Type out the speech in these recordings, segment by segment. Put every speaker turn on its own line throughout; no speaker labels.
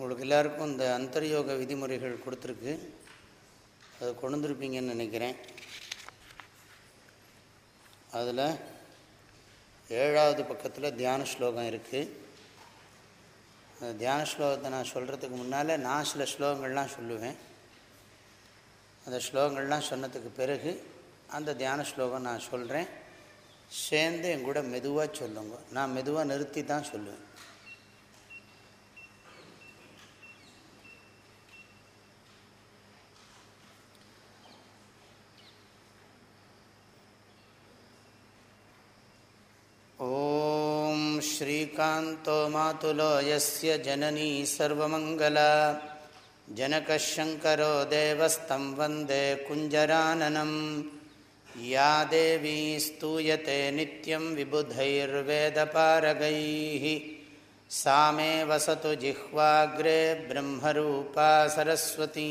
உங்களுக்கு எல்லாருக்கும் இந்த அந்தர்யோக விதிமுறைகள் கொடுத்துருக்கு. அதை கொண்டு வந்துருப்பீங்கன்னு நினைக்கிறேன். அதில் ஏழாவது பக்கத்தில் தியான ஸ்லோகம் இருக்குது அந்த தியான ஸ்லோகத்தை நான் சொல்கிறதுக்கு முன்னால் நான் சில ஸ்லோகங்கள்லாம் சொல்லுவேன். அந்த ஸ்லோகங்கள்லாம் சொன்னதுக்கு பிறகு அந்த தியான ஸ்லோகம் நான் சொல்கிறேன் சேர்ந்து என் கூட மெதுவாக சொல்லுங்க. நான் மெதுவாக நிறுத்தி தான் சொல்லுவேன். श्रीकान्तो मातुलो यस्य जननी सर्वमङ्गला। जनकशङ्करो देवस्तं वंदे कुञ्जराननं या देवी स्तूयते नित्यं विबुधैर्वेदपारगैः। सा मे वसतु जिह्वाग्रे ब्रह्मरूपा सरस्वती।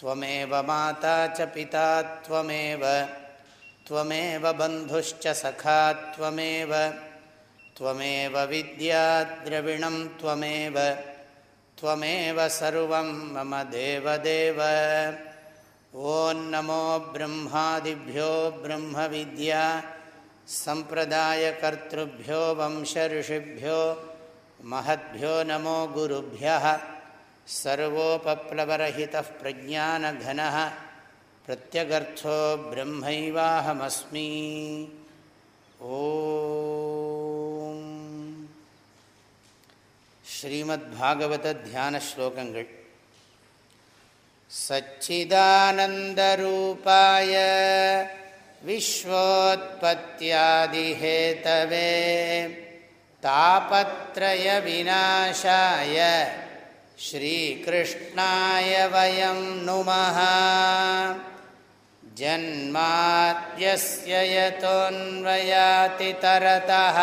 त्वमेव माता च पिता त्वमेव त्वमेव बन्धुश्च सखा त्वमेव त्वमेव विद्याद्रविणं त्वमेव त्वमेव सर्वं मम देवदेव। ॐ नमो ब्रह्मादिभ्यो ब्रह्मविद्या, सम्प्रदायकर्तृभ्यो, वंशऋषिभ्यो, महद्भ्यो नमो गुरुभ्यः। सर्वोपप्लवरहितः प्रज्ञानघनः प्रत्यगर्थो ब्रह्मैवाहमस्मि ओ श्रीमद्भागवतध्यानश्लोकङ्गल् सच्चिदानन्दरूपाय विश्वोत्पत्त्यादिहेतवे तापत्रयविनाशाय श्रीकृष्णाय वयं नुमः जन्माद्यस्य यतोऽन्वयातितरतः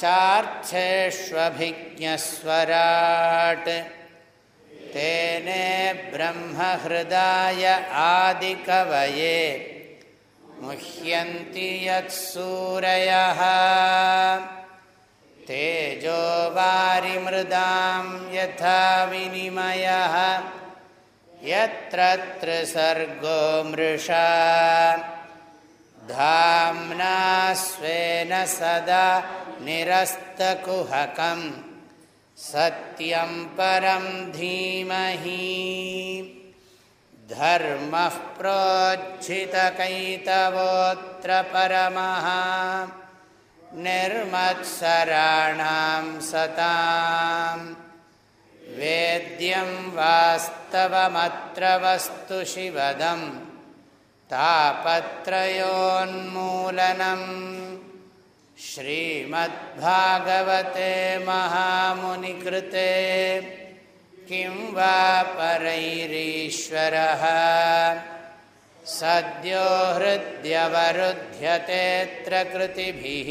चार्थेष्वभिज्ञस्वराट् तेने ब्रह्महृदाय आदिकवये मुह्यन्ति यत्सूरयः तेजो वारिमृदां यथा विनिमयः। यत्र त्रिसर्गो मृषा। धाम्ना स्वेन सदा निरस्तकुहकं सत्यं परं धीमहि। धर्मः प्रोज्झितकैतवोऽत्र परमः निर्मत्सराणां सतां। वेद्यं वास्तवमत्र वस्तु शिवदं। तापत्रयोन्मूलनं। श्रीमद्भागवते महामुनिकृते। किं वा परैरीश्वरः सद्यो हृद्यवरुध्यतेऽत्र कृतिभिः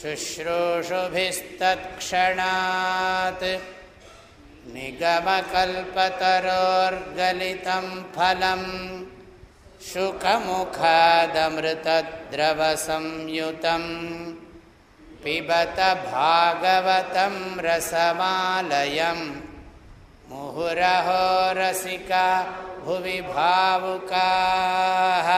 शुश्रूषुभिस्तत्क्षणात् निगमकल्पतरोर्गलितं फलं शुकमुखादमृतद्रवसंयुतं पिबत भागवतं रसमालयम् मुहुरहो रसिका भुवि भावुकाः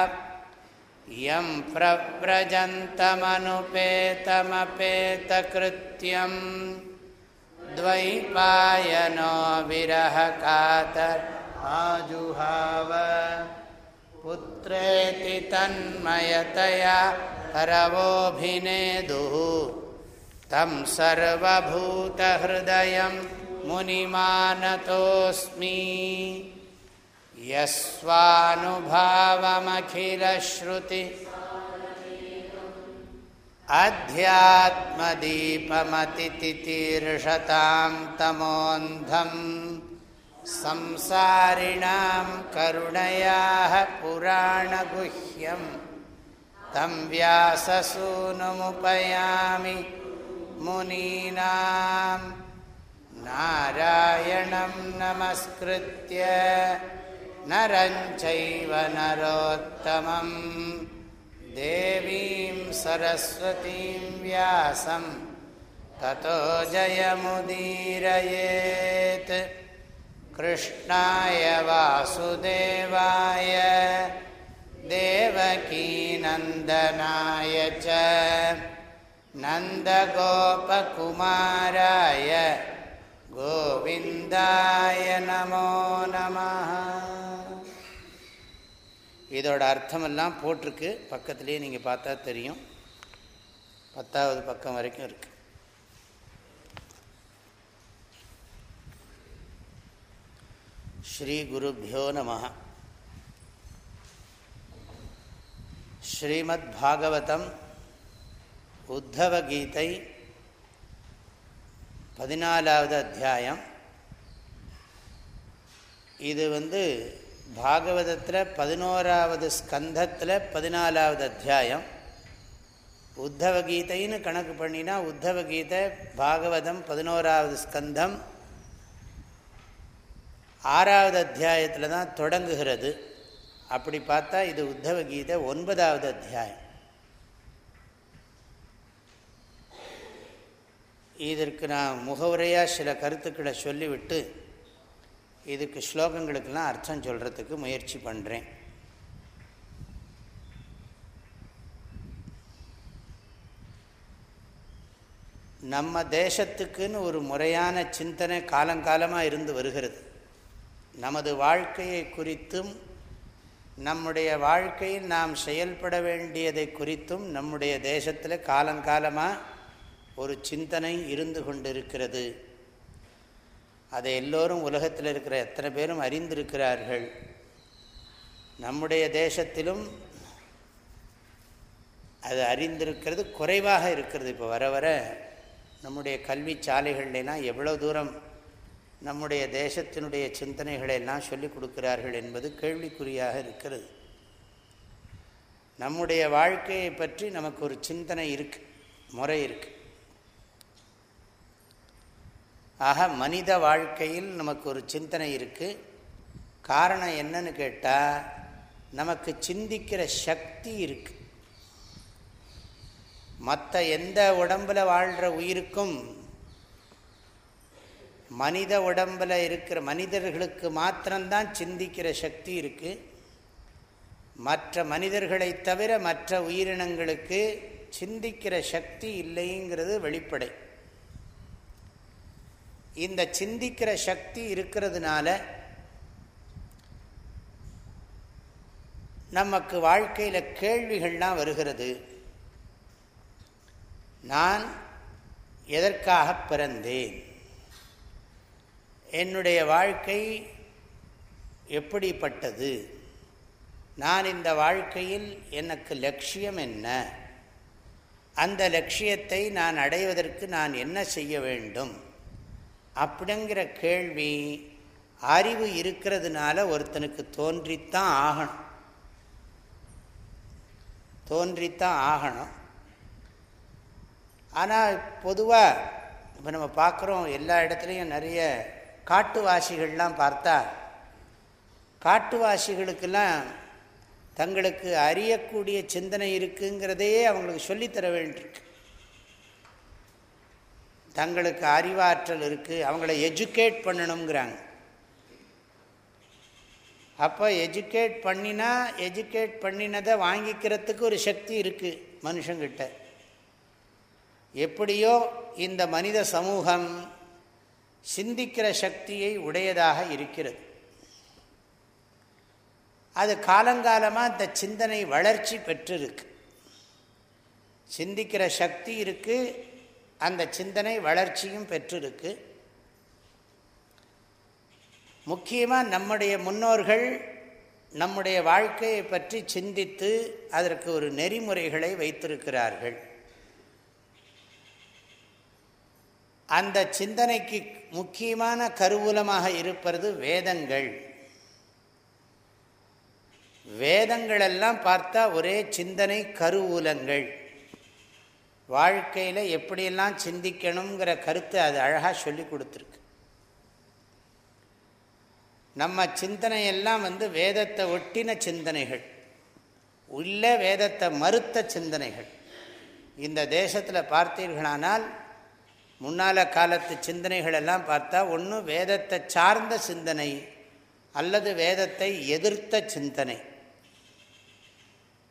यं प्रव्रजन्तमनुपेतमपेतकृत्यं द्वैपायनो विरहकातर आजुहाव। पुत्रेति तन्मयतया रवोभिनेदुः तं सर्वभूतहृदयं मुनिमानतोऽस्मि। यस्वानुभावमखिलश्रुति अध्यात्मदीपमतितितीर्षतां तमोऽन्धम् संसारिणां करुणयाः पुराणगुह्यं तं व्याससूनुमुपयामि मुनीनां नारायणं नमस्कृत्य नरं चैव नरोत्तमम् देवीं सरस्वतीं व्यासं ततो जयमुदीरयेत् कृष्णाय वासुदेवाय देवकीनन्दनाय च नन्दगोपकुमाराय கோவிந்தாய நமோ நம இதோட அர்த்தமெல்லாம் போட்டிருக்கு. பக்கத்துலேயே நீங்கள் பார்த்தா தெரியும். பத்தாவது பக்கம் வரைக்கும் இருக்குது ஸ்ரீகுருப்போ நம ஸ்ரீமத் பாகவதம் உத்தவகீதை பதினாலாவது அத்தியாயம். இது வந்து பாகவதத்தில் பதினோராவது ஸ்கந்தத்தில் பதினாலாவது அத்தியாயம். உத்தவ கீதைன்னு கணக்கு பண்ணினா உத்தவ கீதை பாகவதம் பதினோராவது ஸ்கந்தம். ஆறாவது அத்தியாயத்தில் தான் தொடங்குகிறது. அப்படி பார்த்தா இது உத்தவ கீதை ஒன்பதாவது அத்தியாயம். இதற்கு நான் முகவுரையாக சில கருத்துக்களை சொல்லிவிட்டு இதுக்கு ஸ்லோகங்களுக்கெல்லாம் அர்த்தம் சொல்கிறதுக்கு முயற்சி பண்ணுறேன் நம்ம தேசத்துக்குன்னு ஒரு முறையான சிந்தனை காலங்காலமாக இருந்து வருகிறது. நமது வாழ்க்கையை குறித்தும் நம்முடைய வாழ்க்கையில் நாம் செயல்பட வேண்டியதை குறித்தும் நம்முடைய தேசத்தில் காலங்காலமாக ஒரு சிந்தனை இருந்து கொண்டிருக்கிறது. அதை எல்லோரும் உலகத்தில் இருக்கிற எத்தனை பேரும் அறிந்திருக்கிறார்கள். நம்முடைய தேசத்திலும் அது அறிந்திருக்கிறது குறைவாக இருக்கிறது. இப்போ வர வர நம்முடைய கல்வி சாலைகள்லாம் எவ்வளோ தூரம் நம்முடைய தேசத்தினுடைய சிந்தனைகளை எல்லாம் சொல்லிக் கொடுக்கிறார்கள் என்பது கேள்விக்குறியாக இருக்கிறது. நம்முடைய வாழ்க்கையை பற்றி நமக்கு ஒரு சிந்தனை இருக்குது முறை இருக்குது ஆக மனித வாழ்க்கையில் நமக்கு ஒரு சிந்தனை இருக்குது காரணம் என்னன்னு கேட்டால் நமக்கு சிந்திக்கிற சக்தி இருக்குது மற்ற எந்த உடம்பில் வாழ்கிற உயிருக்கும் மனித உடம்பில் இருக்கிற மனிதர்களுக்கு மாத்திரம்தான் சிந்திக்கிற சக்தி இருக்குது மற்ற மனிதர்களை தவிர மற்ற உயிரினங்களுக்கு சிந்திக்கிற சக்தி இல்லைங்கிறது வெளிப்படை. இந்த சிந்திக்கிற சக்தி இருக்கிறதுனால நமக்கு வாழ்க்கையில் கேள்விகள்லாம் வருகிறது. நான் எதற்காக பிறந்தேன்? என்னுடைய வாழ்க்கை எப்படிப்பட்டது? நான் இந்த வாழ்க்கையில் எனக்கு லட்சியம் என்ன? அந்த லட்சியத்தை நான் அடைவதற்கு நான் என்ன செய்ய வேண்டும்? அப்படிங்கிற கேள்வி அறிவு இருக்கிறதுனால ஒருத்தனுக்கு தோன்றித்தான் ஆகணும். தோன்றித்தான் ஆகணும். ஆனால் பொதுவாக இப்போ நம்ம பார்க்குறோம் எல்லா இடத்துலையும் நிறைய காட்டுவாசிகள்லாம் பார்த்தா காட்டுவாசிகளுக்கெல்லாம் தங்களுக்கு அறியக்கூடிய சிந்தனை இருக்குங்கிறதையே அவங்களுக்கு சொல்லித்தர வேண்டியிருக்கு. தங்களுக்கு அறிவாற்றல் இருக்குது அவங்கள எஜுகேட் பண்ணணுங்கிறாங்க அப்போ எஜுகேட் பண்ணினா எஜுகேட் பண்ணினதை வாங்கிக்கிறதுக்கு ஒரு சக்தி இருக்குது மனுஷங்கிட்ட. எப்படியோ இந்த மனித சமூகம் சிந்திக்கிற சக்தியை உடையதாக இருக்கிறது. அது காலங்காலமாக இந்த சிந்தனை வளர்ச்சி பெற்றிருக்கு. சிந்திக்கிற சக்தி இருக்குது அந்த சிந்தனை வளர்ச்சியும் பெற்றிருக்கு. முக்கியமாக நம்முடைய முன்னோர்கள் நம்முடைய வாழ்க்கையை பற்றி சிந்தித்து அதற்கு ஒரு நெறிமுறைகளை வைத்திருக்கிறார்கள். அந்த சிந்தனைக்கு முக்கியமான கருவூலமாக இருப்பது வேதங்கள். வேதங்களெல்லாம் பார்த்தா ஒரே சிந்தனை கருவூலங்கள். வாழ்க்கையில் எப்படியெல்லாம் சிந்திக்கணுங்கிற கருத்தை அது அழகாக சொல்லி கொடுத்துருக்கு. நம்ம சிந்தனையெல்லாம் வந்து வேதத்தை ஒட்டின சிந்தனைகள் உள்ள வேதத்தை மறுத்த சிந்தனைகள். இந்த தேசத்தில் பார்த்தீர்களானால் முன்னால காலத்து சிந்தனைகள் எல்லாம் பார்த்தா ஒன்று வேதத்தை சார்ந்த சிந்தனை அல்லது வேதத்தை எதிர்த்த சிந்தனை.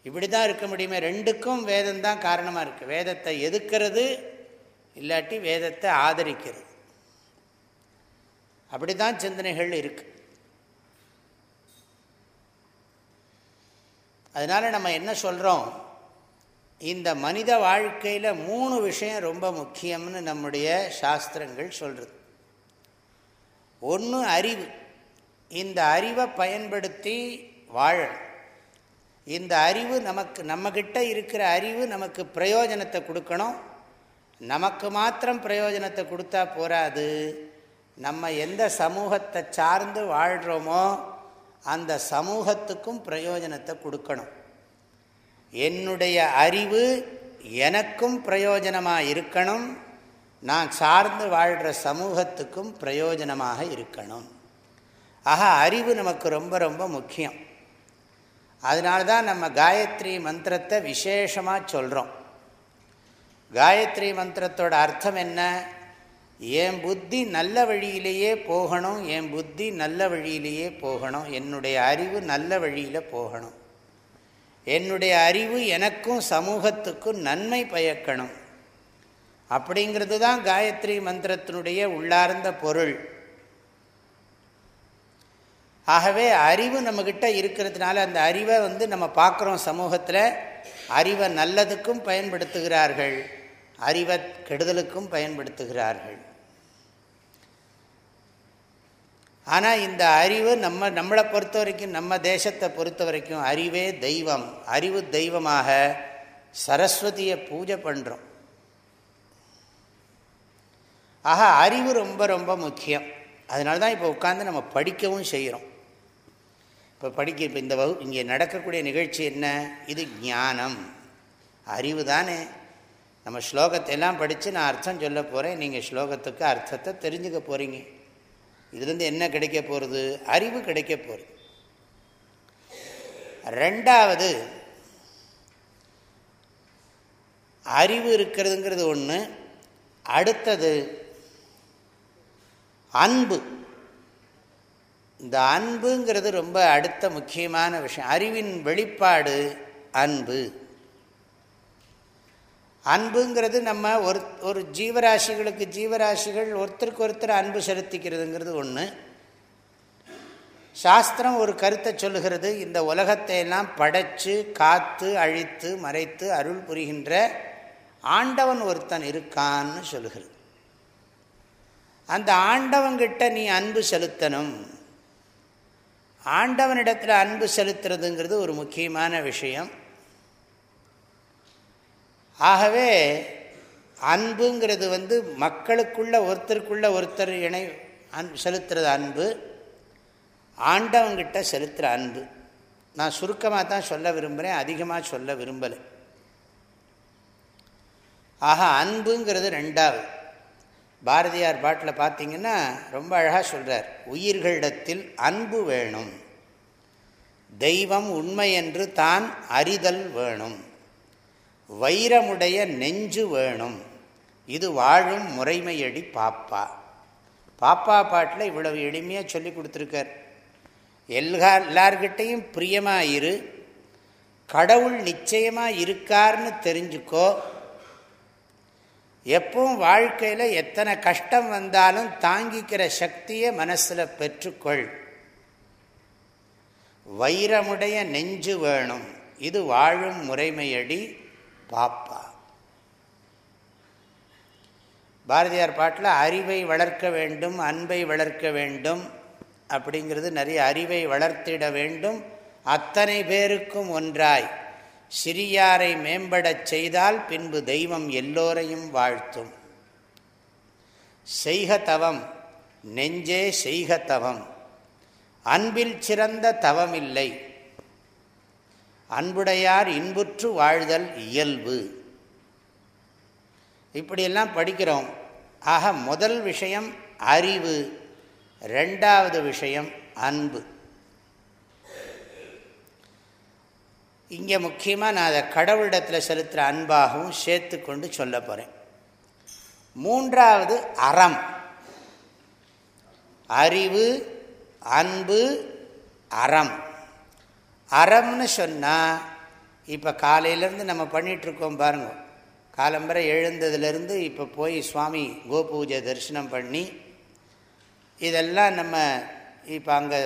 இப்படி தான் இருக்க முடியுமே. ரெண்டுக்கும் வேதம் தான் காரணமாக இருக்குது வேதத்தை எதுக்கிறது? இல்லாட்டி வேதத்தை ஆதரிக்கிறது. அப்படி தான் சிந்தனைகள் இருக்குது அதனால் நம்ம என்ன சொல்கிறோம் இந்த மனித வாழ்க்கையில் மூணு விஷயம் ரொம்ப முக்கியம்னு நம்முடைய சாஸ்திரங்கள் சொல்கிறது ஒன்று அறிவு. இந்த அறிவை பயன்படுத்தி வாழணும். இந்த அறிவு நமக்கு நம்மக்கிட்ட இருக்கிற அறிவு நமக்கு பிரயோஜனத்தை கொடுக்கணும். நமக்கு மாத்திரம் பிரயோஜனத்தை கொடுத்தா போராது. நம்ம எந்த சமூகத்தை சார்ந்து வாழ்கிறோமோ அந்த சமூகத்துக்கும் பிரயோஜனத்தை கொடுக்கணும். என்னுடைய அறிவு எனக்கும் பிரயோஜனமாக இருக்கணும். நான் சார்ந்து வாழ்கிற சமூகத்துக்கும் பிரயோஜனமாக இருக்கணும். ஆக அறிவு நமக்கு ரொம்ப ரொம்ப முக்கியம். அதனால தான் நம்ம காயத்ரி மந்திரத்தை விசேஷமாக சொல்கிறோம் காயத்ரி மந்திரத்தோட அர்த்தம் என்ன? என் புத்தி நல்ல வழியிலேயே போகணும் என் புத்தி நல்ல வழியிலேயே போகணும் என்னுடைய அறிவு நல்ல வழியில் போகணும். என்னுடைய அறிவு எனக்கும் சமூகத்துக்கும் நன்மை பயக்கணும். அப்படிங்கிறது தான் காயத்ரி மந்திரத்தினுடைய உள்ளார்ந்த பொருள். ஆகவே அறிவு நம்மக்கிட்ட இருக்கிறதுனால அந்த அறிவை வந்து நம்ம பார்க்குறோம் சமூகத்தில். அறிவை நல்லதுக்கும் பயன்படுத்துகிறார்கள். அறிவை கெடுதலுக்கும் பயன்படுத்துகிறார்கள். ஆனால் இந்த அறிவு நம்ம நம்மளை பொறுத்த வரைக்கும் நம்ம தேசத்தை பொறுத்த வரைக்கும் அறிவே தெய்வம். அறிவு தெய்வமாக சரஸ்வதியை பூஜை பண்ணுறோம் ஆக அறிவு ரொம்ப ரொம்ப முக்கியம். அதனால தான் இப்போ உட்காந்து நம்ம படிக்கவும் செய்கிறோம் இப்போ படிக்க இப்போ இந்த வகு இங்கே நடக்கக்கூடிய நிகழ்ச்சி என்ன? இது ஞானம். அறிவு தானே. நம்ம ஸ்லோகத்தை எல்லாம் படித்து நான் அர்த்தம் சொல்ல போகிறேன் நீங்கள் ஸ்லோகத்துக்கு அர்த்தத்தை தெரிஞ்சுக்க போகிறீங்க இதுலேருந்து என்ன கிடைக்க போகிறது அறிவு கிடைக்க போகிறது ரெண்டாவது அறிவு இருக்கிறதுங்கிறது ஒன்று அடுத்தது அன்பு. இந்த அன்புங்கிறது ரொம்ப அடுத்த முக்கியமான விஷயம். அறிவின் வெளிப்பாடு அன்பு. அன்புங்கிறது நம்ம ஒரு ஒரு ஜீவராசிகளுக்கு ஜீவராசிகள் ஒருத்தருக்கு ஒருத்தர் அன்பு செலுத்திக்கிறதுங்கிறது ஒன்று சாஸ்திரம் ஒரு கருத்தை சொல்லுகிறது இந்த உலகத்தை எல்லாம் படைத்து காத்து அழித்து மறைத்து அருள் புரிகின்ற ஆண்டவன் ஒருத்தன் இருக்கான்னு சொல்லுகிறது. அந்த ஆண்டவங்கிட்ட நீ அன்பு செலுத்தணும். ஆண்டவனிடத்தில் அன்பு செலுத்துறதுங்கிறது ஒரு முக்கியமான விஷயம். ஆகவே அன்புங்கிறது வந்து மக்களுக்குள்ள ஒருத்தருக்குள்ள ஒருத்தர் இணை அன் செலுத்துறது அன்பு. ஆண்டவங்கிட்ட செலுத்துகிற அன்பு. நான் சுருக்கமாக தான் சொல்ல விரும்புகிறேன் அதிகமாக சொல்ல விரும்பலை. ஆக அன்புங்கிறது ரெண்டாவது. பாரதியார் பாட்டில் பார்த்தீங்கன்னா ரொம்ப அழகாக சொல்கிறார் உயிர்களிடத்தில் அன்பு வேணும். தெய்வம் உண்மை என்று தான் அறிதல் வேணும். வைரமுடைய நெஞ்சு வேணும். இது வாழும் முறைமையடி பாப்பா. பாப்பா பாட்டில் இவ்வளவு எளிமையாக சொல்லி கொடுத்துருக்கார். எல்லா எல்லார்கிட்டையும் பிரியமாக இரு. கடவுள் நிச்சயமாக இருக்கார்னு தெரிஞ்சுக்கோ. எப்பவும் வாழ்க்கையில் எத்தனை கஷ்டம் வந்தாலும் தாங்கிக்கிற சக்தியை மனசில் பெற்றுக்கொள். வைரமுடைய நெஞ்சு வேணும். இது வாழும் முறைமையடி பாப்பா. பாரதியார் பாட்டில் அறிவை வளர்க்க வேண்டும் அன்பை வளர்க்க வேண்டும் அப்படிங்கிறது நிறைய அறிவை வளர்த்திட வேண்டும். அத்தனை பேருக்கும் ஒன்றாய். சிறியாரை மேம்படச் செய்தால் பின்பு தெய்வம் எல்லோரையும் வாழ்த்தும். செய்க தவம் நெஞ்சே செய்க தவம் அன்பில் சிறந்த தவமில்லை. அன்புடையார் இன்புற்று வாழ்தல் இயல்பு. இப்படியெல்லாம் படிக்கிறோம். ஆக முதல் விஷயம் அறிவு ரெண்டாவது விஷயம் அன்பு. இங்கே முக்கியமாக நான் அதை கடவுளிடத்தில் செலுத்துகிற அன்பாகவும் சேர்த்து கொண்டு சொல்ல போகிறேன் மூன்றாவது அறம். அறிவு அன்பு அறம். அறம்னு சொன்னால் இப்போ காலையிலேருந்து நம்ம பண்ணிகிட்ருக்கோம் பாருங்கள் காலம்பரை எழுந்ததுலேருந்து இப்போ போய் சுவாமி கோபூஜை தரிசனம் பண்ணி இதெல்லாம் நம்ம இப்போ அங்கே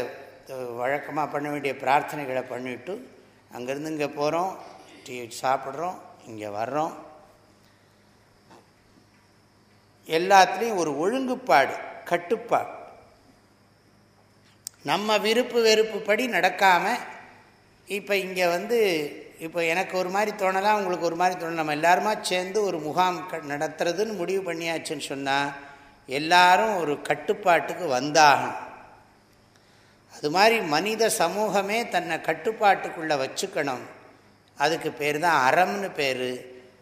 வழக்கமாக பண்ண வேண்டிய பிரார்த்தனைகளை பண்ணிவிட்டு அங்கேருந்து இங்கே போகிறோம் டீ சாப்பிட்றோம் இங்கே வர்றோம். எல்லாத்துலேயும் ஒரு ஒழுங்குப்பாடு கட்டுப்பாடு. நம்ம விருப்பு வெறுப்பு படி நடக்காமல் இப்போ இங்கே வந்து இப்போ எனக்கு ஒரு மாதிரி தோணலாம் உங்களுக்கு ஒரு மாதிரி தோணலாம் நம்ம எல்லாருமா சேர்ந்து ஒரு முகாம் க நடத்துறதுன்னு முடிவு பண்ணியாச்சுன்னு சொன்னால் எல்லாரும் ஒரு கட்டுப்பாட்டுக்கு வந்தாகணும். அது மாதிரி மனித சமூகமே தன்னை கட்டுப்பாட்டுக்குள்ளே வச்சுக்கணும். அதுக்கு பேர் தான் அறம்னு பேர்.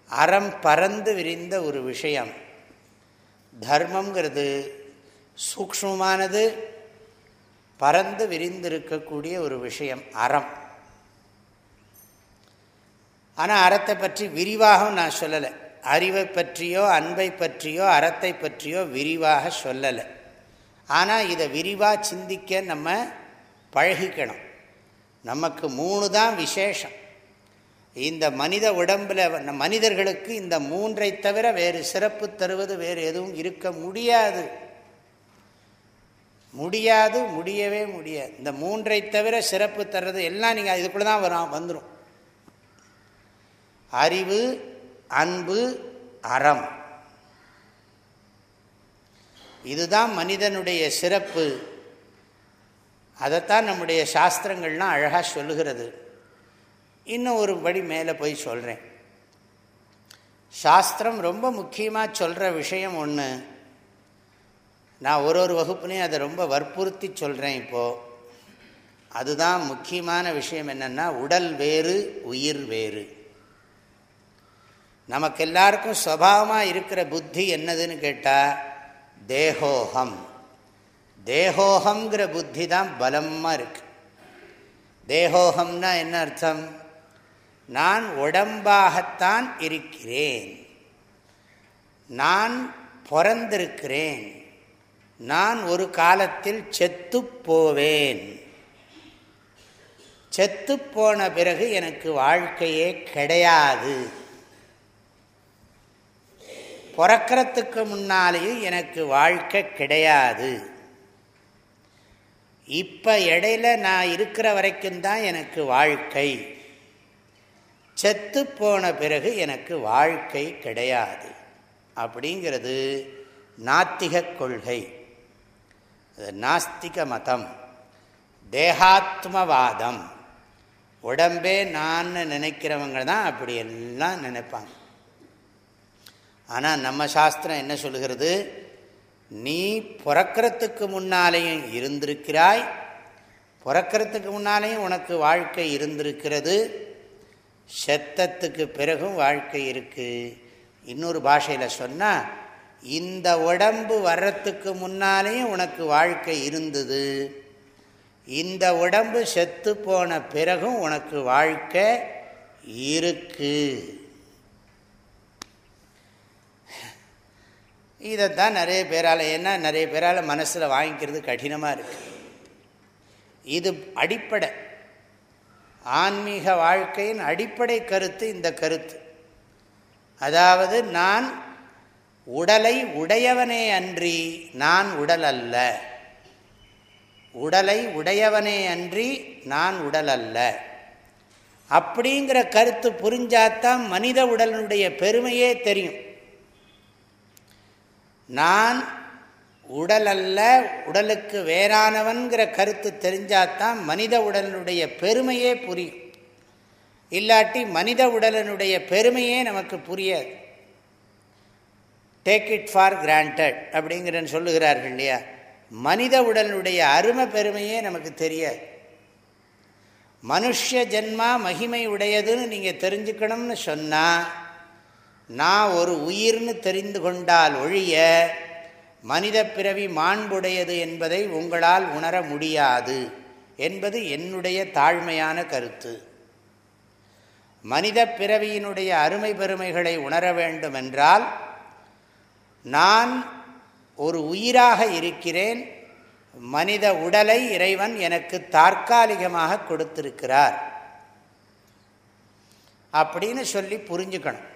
அறம் பறந்து விரிந்த ஒரு விஷயம். தர்மங்கிறது சூக்ஷ்மமானது பறந்து விரிந்திருக்கக்கூடிய ஒரு விஷயம் அறம். ஆனால் அறத்தை பற்றி விரிவாகவும் நான் சொல்லலை. அறிவை பற்றியோ அன்பை பற்றியோ அறத்தை பற்றியோ விரிவாக சொல்லலை. ஆனால் இதை விரிவாக சிந்திக்க நம்ம பழகிக்கணும். நமக்கு மூணு தான் விசேஷம். இந்த மனித உடம்பில் மனிதர்களுக்கு இந்த மூன்றை தவிர வேறு சிறப்பு தருவது வேறு எதுவும் இருக்க முடியாது. முடியாது முடியவே முடியாது. இந்த மூன்றை தவிர சிறப்பு தர்றது எல்லாம் நீங்கள் இதுக்குள்ளே தான் வரும் வந்துடும் அறிவு அன்பு அறம். இதுதான் மனிதனுடைய சிறப்பு. அதைத்தான் நம்முடைய சாஸ்திரங்கள்லாம் அழகாக சொல்லுகிறது. இன்னும் ஒரு படி மேலே போய் சொல்கிறேன் சாஸ்திரம் ரொம்ப முக்கியமாக சொல்கிற விஷயம் ஒன்று நான் ஒரு ஒரு வகுப்புலேயும் அதை ரொம்ப வற்புறுத்தி சொல்கிறேன் இப்போது அதுதான் முக்கியமான விஷயம் என்னென்னா உடல் வேறு உயிர் வேறு. நமக்கு எல்லாருக்கும் சுவாவமாக இருக்கிற புத்தி என்னதுன்னு கேட்டால் தேகோகம் தேகோகங்கிற புத்தி தான் பலமாக இருக்கு. தேகோகம்னா என்ன அர்த்தம்? நான் உடம்பாகத்தான் இருக்கிறேன். நான் பிறந்திருக்கிறேன். நான் ஒரு காலத்தில் செத்து போவேன். செத்து போன பிறகு எனக்கு வாழ்க்கையே கிடையாது. பிறக்கிறதுக்கு முன்னாலேயும் எனக்கு வாழ்க்கை கிடையாது. இப்போ இடையில நான் இருக்கிற வரைக்கும் தான் எனக்கு வாழ்க்கை. செத்து போன பிறகு எனக்கு வாழ்க்கை கிடையாது. அப்படிங்கிறது நாத்திக கொள்கை. நாஸ்திக மதம். தேகாத்மவாதம். உடம்பே நான் நினைக்கிறவங்க தான் அப்படி எல்லாம் நினைப்பாங்க. ஆனால் நம்ம சாஸ்திரம் என்ன சொல்லுகிறது? நீ பிறக்கிறதுக்கு முன்னாலேயும் இருந்திருக்கிறாய். பிறக்கிறதுக்கு முன்னாலேயும் உனக்கு வாழ்க்கை இருந்திருக்கிறது. செத்தத்துக்கு பிறகும் வாழ்க்கை இருக்குது இன்னொரு பாஷையில் சொன்னால் இந்த உடம்பு வர்றத்துக்கு முன்னாலேயும் உனக்கு வாழ்க்கை இருந்தது. இந்த உடம்பு செத்து போன பிறகும் உனக்கு வாழ்க்கை இருக்கு. இதைத்தான் நிறைய பேரால் ஏன்னா நிறைய பேரால் மனசில் வாங்கிக்கிறது கடினமாக இருக்குது இது அடிப்படை. ஆன்மீக வாழ்க்கையின் அடிப்படை கருத்து இந்த கருத்து. அதாவது நான் உடலை உடையவனே அன்றி நான் உடல் அல்ல. உடலை உடையவனே அன்றி நான் உடல் அல்ல. அப்படிங்கிற கருத்து புரிஞ்சாதான் மனித உடலினுடைய பெருமையே தெரியும். நான் உடல் அல்ல உடலுக்கு வேறானவன்கிற கருத்து தெரிஞ்சாதான் மனித உடலினுடைய பெருமையே புரியும். இல்லாட்டி மனித உடலினுடைய பெருமையே நமக்கு புரியாது. டேக் இட் ஃபார் கிராண்டட் அப்படிங்கிறன்னு சொல்லுகிறார்கள் இல்லையா? மனித உடலுடைய அருமை பெருமையே நமக்கு தெரியாது. மனுஷ ஜென்மா மகிமை உடையதுன்னு நீங்கள் தெரிஞ்சுக்கணும்னு சொன்னால் நான் ஒரு உயிர்னு தெரிந்து கொண்டால் ஒழிய மனித பிறவி மாண்புடையது என்பதை உங்களால் உணர முடியாது என்பது என்னுடைய தாழ்மையான கருத்து. மனித பிறவியினுடைய அருமை பெருமைகளை உணர வேண்டும் என்றால் நான் ஒரு உயிராக இருக்கிறேன். மனித உடலை இறைவன் எனக்கு தற்காலிகமாக கொடுத்திருக்கிறார். அப்படின்னு சொல்லி புரிஞ்சுக்கணும்.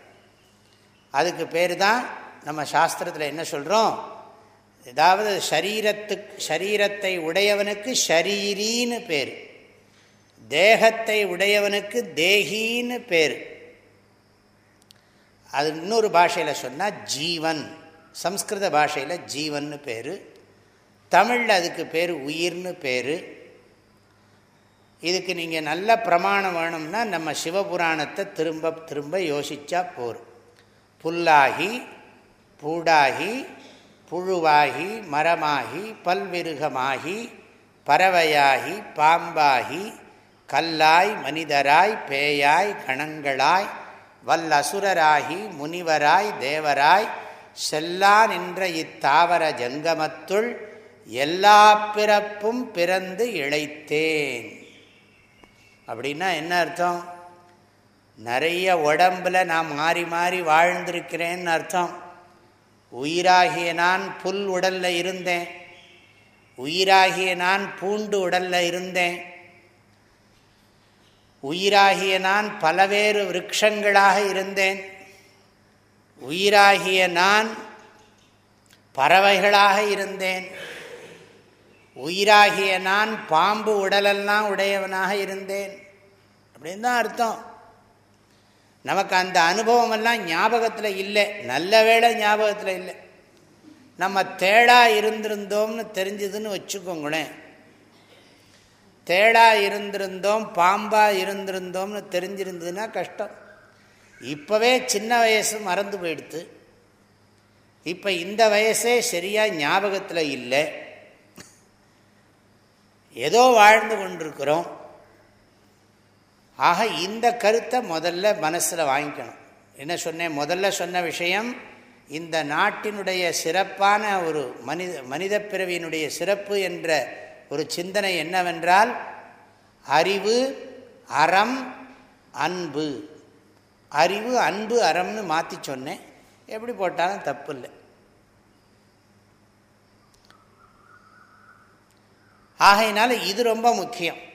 அதுக்கு பேர் தான் நம்ம சாஸ்திரத்தில் என்ன சொல்கிறோம் ஏதாவது சரீரத்துக்கு சரீரத்தை உடையவனுக்கு ஷரீரின்னு பேர். தேகத்தை உடையவனுக்கு தேகின்னு பேர். அது இன்னொரு பாஷையில் சொன்னால் ஜீவன். சம்ஸ்கிருத பாஷையில் ஜீவன்னு பேர். தமிழில் அதுக்கு பேர் உயிர்னு பேர். இதுக்கு நீங்கள் நல்ல பிரமாணம் வேணும்னா நம்ம சிவபுராணத்தை திரும்ப திரும்ப யோசித்தா போரும். புல்லாகி பூடாகி புழுவாகி மரமாகி பல்விருகமாகி பறவையாகி பாம்பாகி கல்லாய் மனிதராய் பேயாய் கணங்களாய் வல்லசுரராகி முனிவராய் தேவராய் செல்லா நின்ற இத்தாவர ஜங்கமத்துள் எல்லா பிறப்பும் பிறந்து இழைத்தேன். அப்படின்னா என்ன அர்த்தம்? நிறைய உடம்பில் நான் மாறி மாறி வாழ்ந்திருக்கிறேன்னு அர்த்தம். உயிராகிய நான் புல் உடலில் இருந்தேன். உயிராகிய நான் பூண்டு உடலில் இருந்தேன். உயிராகிய நான் பலவேறு விரக்ஷங்களாக இருந்தேன். உயிராகிய நான் பறவைகளாக இருந்தேன். உயிராகிய நான் பாம்பு உடலெல்லாம் உடையவனாக இருந்தேன். அப்படின்னு தான் அர்த்தம். நமக்கு அந்த அனுபவமெல்லாம் ஞாபகத்தில் இல்லை. நல்ல வேலை ஞாபகத்தில் இல்லை. நம்ம தேடா இருந்திருந்தோம்னு தெரிஞ்சதுன்னு வச்சுக்கோங்களேன். தேடா இருந்திருந்தோம் பாம்பாக இருந்திருந்தோம்னு தெரிஞ்சிருந்ததுன்னா கஷ்டம். இப்போவே சின்ன வயசு மறந்து போயிடுத்து. இப்போ இந்த வயசே சரியாக ஞாபகத்தில் இல்லை. ஏதோ வாழ்ந்து கொண்டிருக்கிறோம். ஆக இந்த கருத்தை முதல்ல மனசில் வாங்கிக்கணும். என்ன சொன்னேன்? முதல்ல சொன்ன விஷயம் இந்த நாட்டினுடைய சிறப்பான ஒரு மனித மனித பிறவியினுடைய சிறப்பு என்ற ஒரு சிந்தனை என்னவென்றால் அறிவு அறம் அன்பு. அறிவு அன்பு அறம்னு மாற்றி சொன்னேன். எப்படி போட்டாலும் தப்பு இல்லை ஆகையினால இது ரொம்ப முக்கியம்.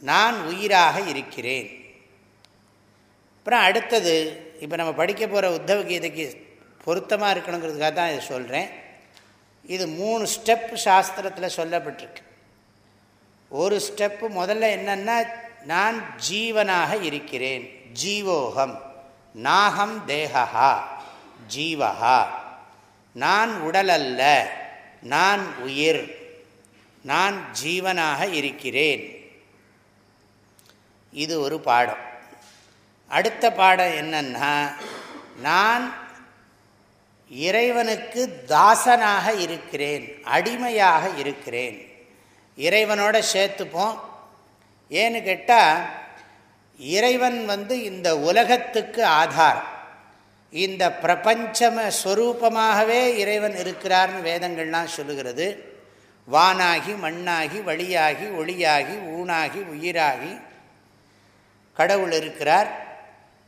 நான் உயிராக இருக்கிறேன். அப்புறம் அடுத்தது இப்போ நம்ம படிக்க போகிற உத்தவ கீதைக்கு பொருத்தமாக இருக்கணுங்கிறதுக்காக தான் இதை சொல்கிறேன் இது மூணு ஸ்டெப் சாஸ்திரத்தில் சொல்லப்பட்டிருக்கு. ஒரு ஸ்டெப்பு முதல்ல என்னென்னா நான் ஜீவனாக இருக்கிறேன். ஜீவோகம். நாகம் தேகா ஜீவகா நான் உடல் அல்ல நான் உயிர். நான் ஜீவனாக இருக்கிறேன். இது ஒரு பாடம். அடுத்த பாடம் என்னன்னா நான் இறைவனுக்கு தாசனாக இருக்கிறேன் அடிமையாக இருக்கிறேன். இறைவனோட சேர்த்துப்போம். ஏன்னு கேட்டால் இறைவன் வந்து இந்த உலகத்துக்கு ஆதாரம். இந்த பிரபஞ்சம ஸ்வரூபமாகவே இறைவன் இருக்கிறார்னு வேதங்கள்லாம் சொல்லுகிறது. வானாகி மண்ணாகி வழியாகி ஒளியாகி ஊனாகி உயிராகி கடவுள் இருக்கிறார்.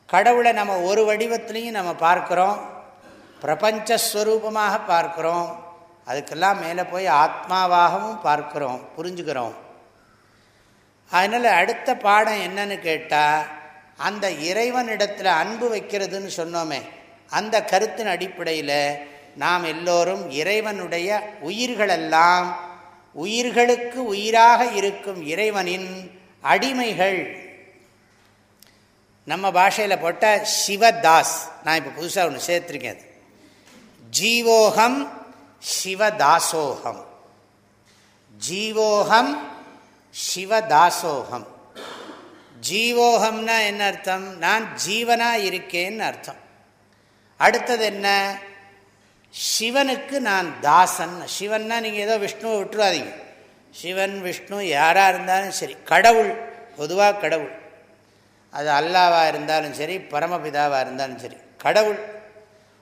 கடவுளை நம்ம ஒரு வடிவத்திலையும் நம்ம பார்க்குறோம். பிரபஞ்சஸ்வரூபமாக பார்க்குறோம். அதுக்கெல்லாம் மேலே போய் ஆத்மாவாகவும் பார்க்குறோம். புரிஞ்சுக்கிறோம். அதனால் அடுத்த பாடம் என்னன்னு கேட்டால் அந்த இறைவனிடத்தில் அன்பு வைக்கிறதுன்னு சொன்னோமே அந்த கருத்தின் அடிப்படையில் நாம் எல்லோரும் இறைவனுடைய உயிர்களெல்லாம் உயிர்களுக்கு உயிராக இருக்கும் இறைவனின் அடிமைகள். நம்ம பாஷையில் போட்டால் சிவதாஸ். நான் இப்போ புதுசாக ஒன்று சேர்த்துருக்கேன் அது. ஜீவோகம் சிவதாசோகம். ஜீவோகம் சிவதாசோகம். ஜீவோகம்னா என்ன அர்த்தம்? நான் ஜீவனாக இருக்கேன்னு அர்த்தம். அடுத்தது என்ன? சிவனுக்கு நான் தாசன். சிவன்னா நீங்கள் ஏதோ விஷ்ணுவை விட்டுருவாதீங்க சிவன் விஷ்ணு யாராக இருந்தாலும் சரி. கடவுள் பொதுவாக கடவுள். அது அல்லாவாக இருந்தாலும் சரி பரமபிதாவாக இருந்தாலும் சரி. கடவுள்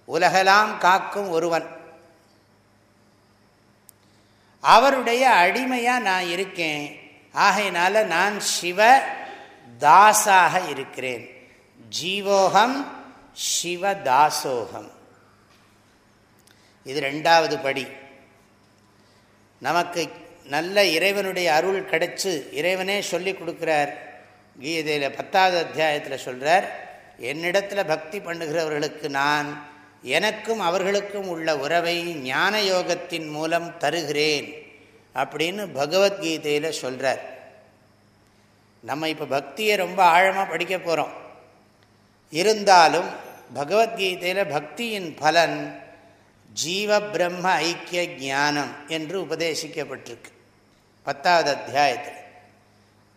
உலகெல்லாம் காக்கும் ஒருவன். அவருடைய அடிமையாக நான் இருக்கேன். ஆகையினால நான் சிவ தாசாக இருக்கிறேன். ஜீவோகம் சிவதாசோகம் இது ரெண்டாவது படி. நமக்கு நல்ல இறைவனுடைய அருள் கிடைச்சு இறைவனே சொல்லி கொடுக்குறார். கீதையில் பத்தாவது அத்தியாயத்தில் சொல்கிறார் என்னிடத்தில் பக்தி பண்ணுகிறவர்களுக்கு நான் எனக்கும் அவர்களுக்கும் உள்ள உறவை ஞான யோகத்தின் மூலம் தருகிறேன் அப்படின்னு பகவத்கீதையில் சொல்கிறார் நம்ம இப்போ பக்தியை ரொம்ப ஆழமாக படிக்க போகிறோம் இருந்தாலும் பகவத்கீதையில் பக்தியின் பலன் ஜீவ பிரம்ம ஐக்கிய ஞானம் என்று உபதேசிக்கப்பட்டிருக்கு. பத்தாவது அத்தியாயத்தில்.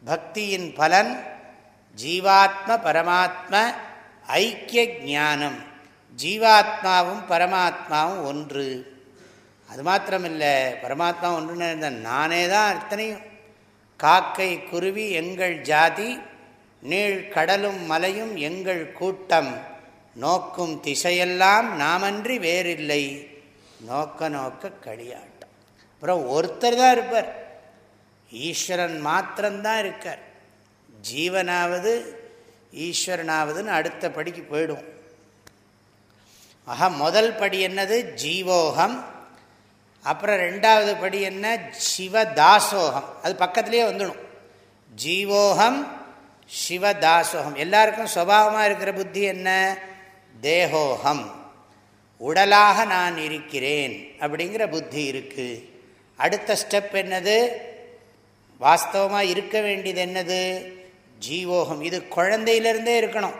பக்தியின் பலன் ஜீவாத்ம பரமாத்ம ஐக்கிய ஞானம். ஜீவாத்மாவும் பரமாத்மாவும் ஒன்று. அது மாத்திரமில்லை பரமாத்மா ஒன்றுன்னு இருந்த நானே தான் அத்தனையும். காக்கை குருவி எங்கள் ஜாதி நீள் கடலும் மலையும் எங்கள் கூட்டம். நோக்கும் திசையெல்லாம் நாமன்றி வேறில்லை. நோக்க நோக்க களியாட்டம். அப்புறம் ஒருத்தர் தான் இருப்பார். ஈஸ்வரன் மாத்திரம்தான் இருக்கார். ஜீவனாவது ஈஸ்வரனாவதுன்னு அடுத்த படிக்கு போயிடும் ஆஹா முதல் படி என்னது? ஜீவோகம். அப்புறம் ரெண்டாவது படி என்ன? சிவதாசோகம். அது பக்கத்துலேயே வந்துடும். ஜீவோகம் சிவதாசோகம். எல்லாருக்கும் சுவாவமாக இருக்கிற புத்தி என்ன? தேகோகம். உடலாக நான் இருக்கிறேன் அப்படிங்கிற புத்தி இருக்குது அடுத்த ஸ்டெப் என்னது? வாஸ்தவமாக இருக்க வேண்டியது என்னது ஜீவோகம். இது குழந்தையிலேருந்தே இருக்கணும்.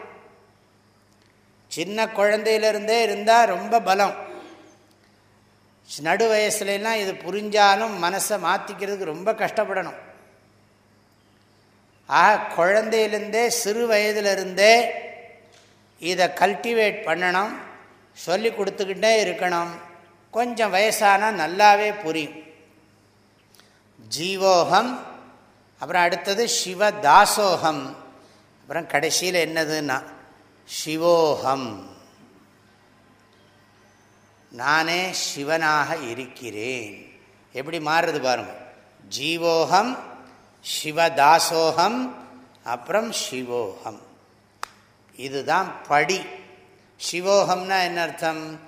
சின்ன குழந்தையிலேருந்தே இருந்தால் ரொம்ப பலம். நடு வயசுலலாம் இது புரிஞ்சாலும் மனசை மாற்றிக்கிறதுக்கு ரொம்ப கஷ்டப்படணும். ஆக குழந்தையிலேருந்தே சிறு வயதிலிருந்தே இதை கல்டிவேட் பண்ணணும். சொல்லி கொடுத்துக்கிட்டே இருக்கணும். கொஞ்சம் வயசானால் நல்லாவே புரியும். ஜீவோகம் அப்புறம் அடுத்தது சிவதாசோகம். அப்புறம் கடைசியில் என்னதுன்னா சிவோகம். நானே சிவனாக இருக்கிறேன். எப்படி மாறுறது பாருங்கள் ஜீவோகம் சிவதாசோகம் அப்புறம் சிவோகம். இதுதான் படி. சிவோகம்னா என்ன அர்த்தம்?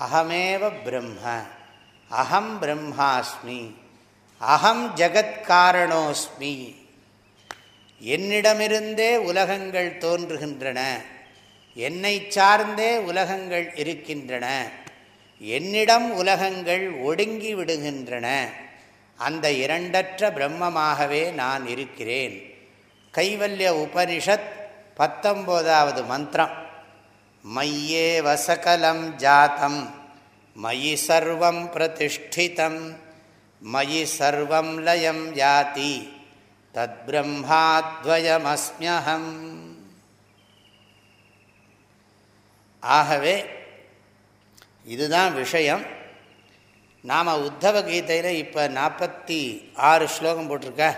அகமேவ பிரம்ம அகம் பிரம்மாஸ்மி. அகம் ஜகத்காரணோஸ்மி. என்னிடமிருந்தே உலகங்கள் தோன்றுகின்றன. என்னை சார்ந்தே உலகங்கள் இருக்கின்றன. என்னிடம் உலகங்கள் ஒடுங்கி விடுகின்றன. அந்த இரண்டற்ற பிரம்மமாகவே நான் இருக்கிறேன். கைவல்ய உபனிஷத் பத்தொம்போதாவது மந்திரம். மையே வசகலம் ஜாத்தம் மயி சர்வம் பிரதிஷ்டிதம். மயி சர்வம் லயம் யாதி. தத் பிரம்மாத்வயமஸ்மியகம் ஆகவே இதுதான் விஷயம். நாம் உத்தவ கீதையில் இப்போ நாற்பத்தி ஆறு ஸ்லோகம் போட்டிருக்க.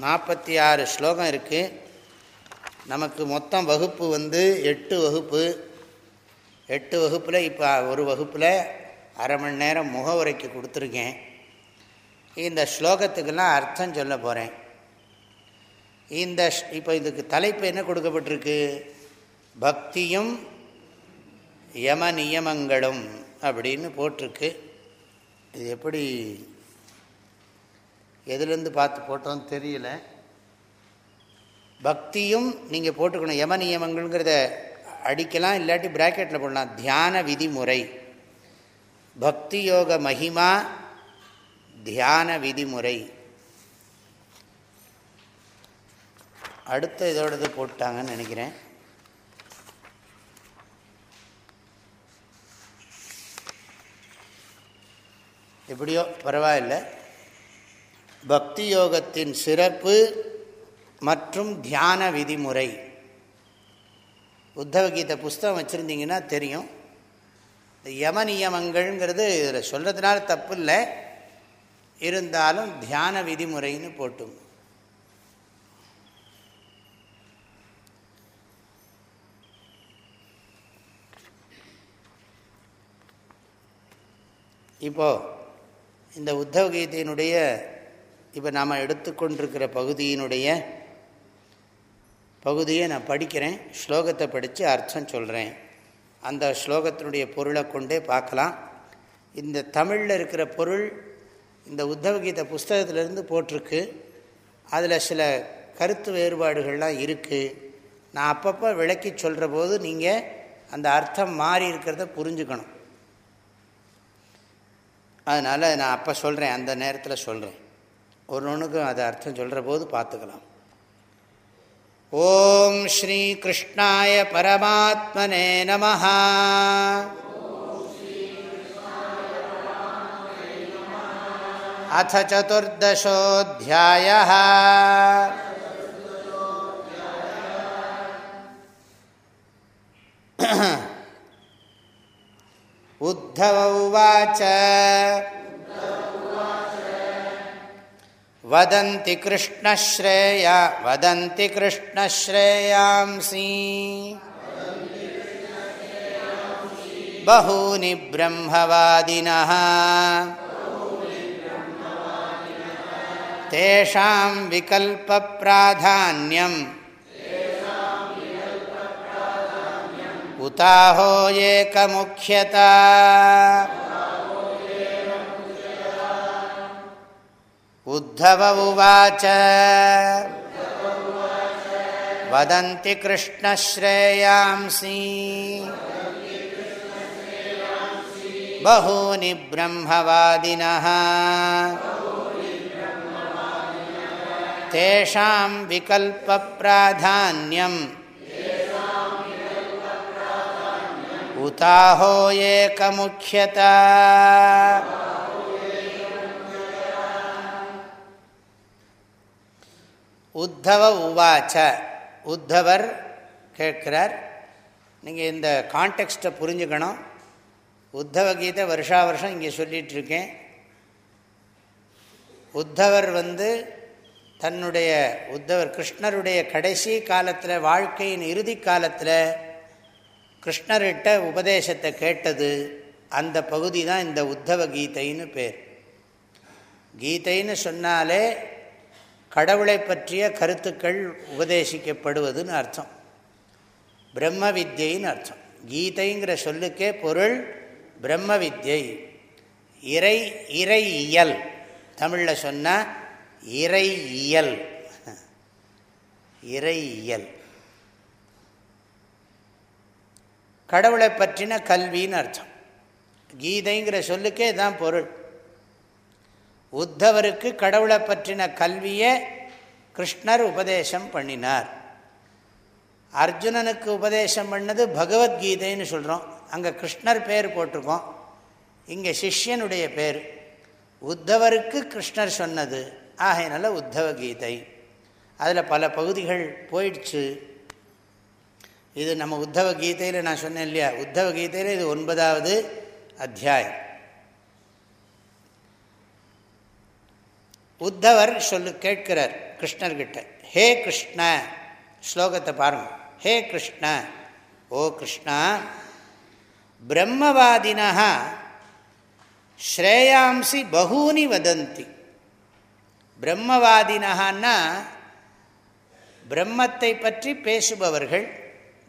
நாற்பத்தி ஆறு ஸ்லோகம் இருக்குது நமக்கு மொத்தம் வகுப்பு வந்து எட்டு வகுப்பு. எட்டு வகுப்பில் இப்போ ஒரு வகுப்பில் அரை மணி நேரம் முகவுரைக்கு கொடுத்துருக்கேன். இந்த ஸ்லோகத்துக்கெல்லாம் அர்த்தம் சொல்ல போகிறேன் இந்த இப்போ இதுக்கு தலைப்பு என்ன கொடுக்கப்பட்டிருக்கு? பக்தியும் யம நியமங்களும் அப்படின்னு போட்டிருக்கு. இது எப்படி எதுலேருந்து பார்த்து போட்டோன்னு தெரியல. பக்தியும் நீங்கள் போட்டுக்கணும் யம நியமங்கள்ங்கிறத அடிக்கலாம் இல்லாட்டி ப்ராக்கெட்டில் போடலாம். தியான விதிமுறை. பக்தி யோக மகிமா தியான விதிமுறை. அடுத்த இதோடது போட்டாங்கன்னு நினைக்கிறேன். எப்படியோ பரவாயில்ல. பக்தி யோகத்தின் சிறப்பு மற்றும் தியான விதிமுறை. உத்தவ கீதை புஸ்தகம் வச்சுருந்தீங்கன்னா தெரியும். இந்த யம நியமங்கள்ங்கிறது இதில் சொல்கிறதுனால தப்பு இல்லை. இருந்தாலும் தியான விதிமுறைன்னு போட்டும். இப்போது இந்த உத்தவ கீதையினுடைய இப்போ நாம் எடுத்துக்கொண்டிருக்கிற பகுதியினுடைய பகுதியை நான் படிக்கிறேன் ஸ்லோகத்தை படித்து அர்த்தம் சொல்கிறேன் அந்த ஸ்லோகத்தினுடைய பொருளை கொண்டே பார்க்கலாம். இந்த தமிழில் இருக்கிற பொருள் இந்த உத்தவகீத புஸ்தகத்திலேருந்து போட்டிருக்கு. அதில் சில கருத்து வேறுபாடுகள்லாம் இருக்குது நான் அப்பப்போ விளக்கி சொல்கிற போது நீங்கள் அந்த அர்த்தம் மாறி இருக்கிறத புரிஞ்சுக்கணும். அதனால் நான் அப்போ சொல்கிறேன் அந்த நேரத்தில் சொல்கிறேன் ஒரு ஒன்றுக்கும் அதை அர்த்தம் சொல்கிற போது பார்த்துக்கலாம். ॐ श्रीकृष्णाय परमात्मने नमः। अथ चतुर्दशोऽध्यायः। उद्धव उवाच। वदन्ति कृष्णश्रेया वदन्ति कृष्णश्रेयांसि। बहूनि ब्रह्मवादिनः। तेषां विकल्पप्राधान्यम्। उताहो एकमुख्यता। उद्धव उवाच। वदन्ति कृष्णश्रेयांसि। बहूनि ब्रह्मवादिनः। तेषां विकल्पप्राधान्यम्। उताहो एकमुख्यता। உத்தவ உவாச்ச. உத்தவர் கேட்குறார். நீங்கள் இந்த கான்டெக்ஸ்ட்டை புரிஞ்சுக்கணும். உத்தவ கீதை வருஷா வருஷம் இங்கே சொல்லிகிட்ருக்கேன் உத்தவர் வந்து தன்னுடைய உத்தவர் கிருஷ்ணருடைய கடைசி காலத்தில் வாழ்க்கையின் இறுதி காலத்தில் கிருஷ்ணர்கிட்ட உபதேசத்தை கேட்டது. அந்த பகுதி தான் இந்த உத்தவ கீதைன்னு பேர். கீதைன்னு சொன்னாலே கடவுளை பற்றிய கருத்துக்கள் உபதேசிக்கப்படுவதுன்னு அர்த்தம். பிரம்ம வித்யின்னு அர்த்தம். கீதைங்கிற சொல்லுக்கே பொருள் பிரம்ம வித்யை. இறை இறை இயல் தமிழில் சொன்னால் இறை இயல் இறை இயல் கடவுளை பற்றின கல்வின்னு அர்த்தம். கீதைங்கிற சொல்லுக்கே தான் பொருள். உத்தவருக்கு கடவுளை பற்றின கல்வியை கிருஷ்ணர் உபதேசம் பண்ணினார். அர்ஜுனனுக்கு உபதேசம் பண்ணது பகவத்கீதைன்னு சொல்கிறோம் அங்கே கிருஷ்ணர் பேர் போட்டிருக்கோம். இங்கே சிஷ்யனுடைய பேர். உத்தவருக்கு கிருஷ்ணர் சொன்னது. ஆகையினால உத்தவ கீதை அதில் பல பகுதிகள் போயிடுச்சு. இது நம்ம உத்தவ கீதையில் நான் சொன்னேன் இல்லையா? உத்தவ கீதையில் இது ஒன்பதாவது அத்தியாயம். உத்தவர் சொல்லு கேட்கிறார் கிருஷ்ணர்கிட்ட. ஹே கிருஷ்ண! ஸ்லோகத்தை பாருங்கள் ஹே கிருஷ்ண! ஓ கிருஷ்ணா! பிரம்மவாதினா ஸ்ரேயாம்சி பகூனி வதந்தி. பிரம்மவாதினஹான்னா பிரம்மத்தை பற்றி பேசுபவர்கள்.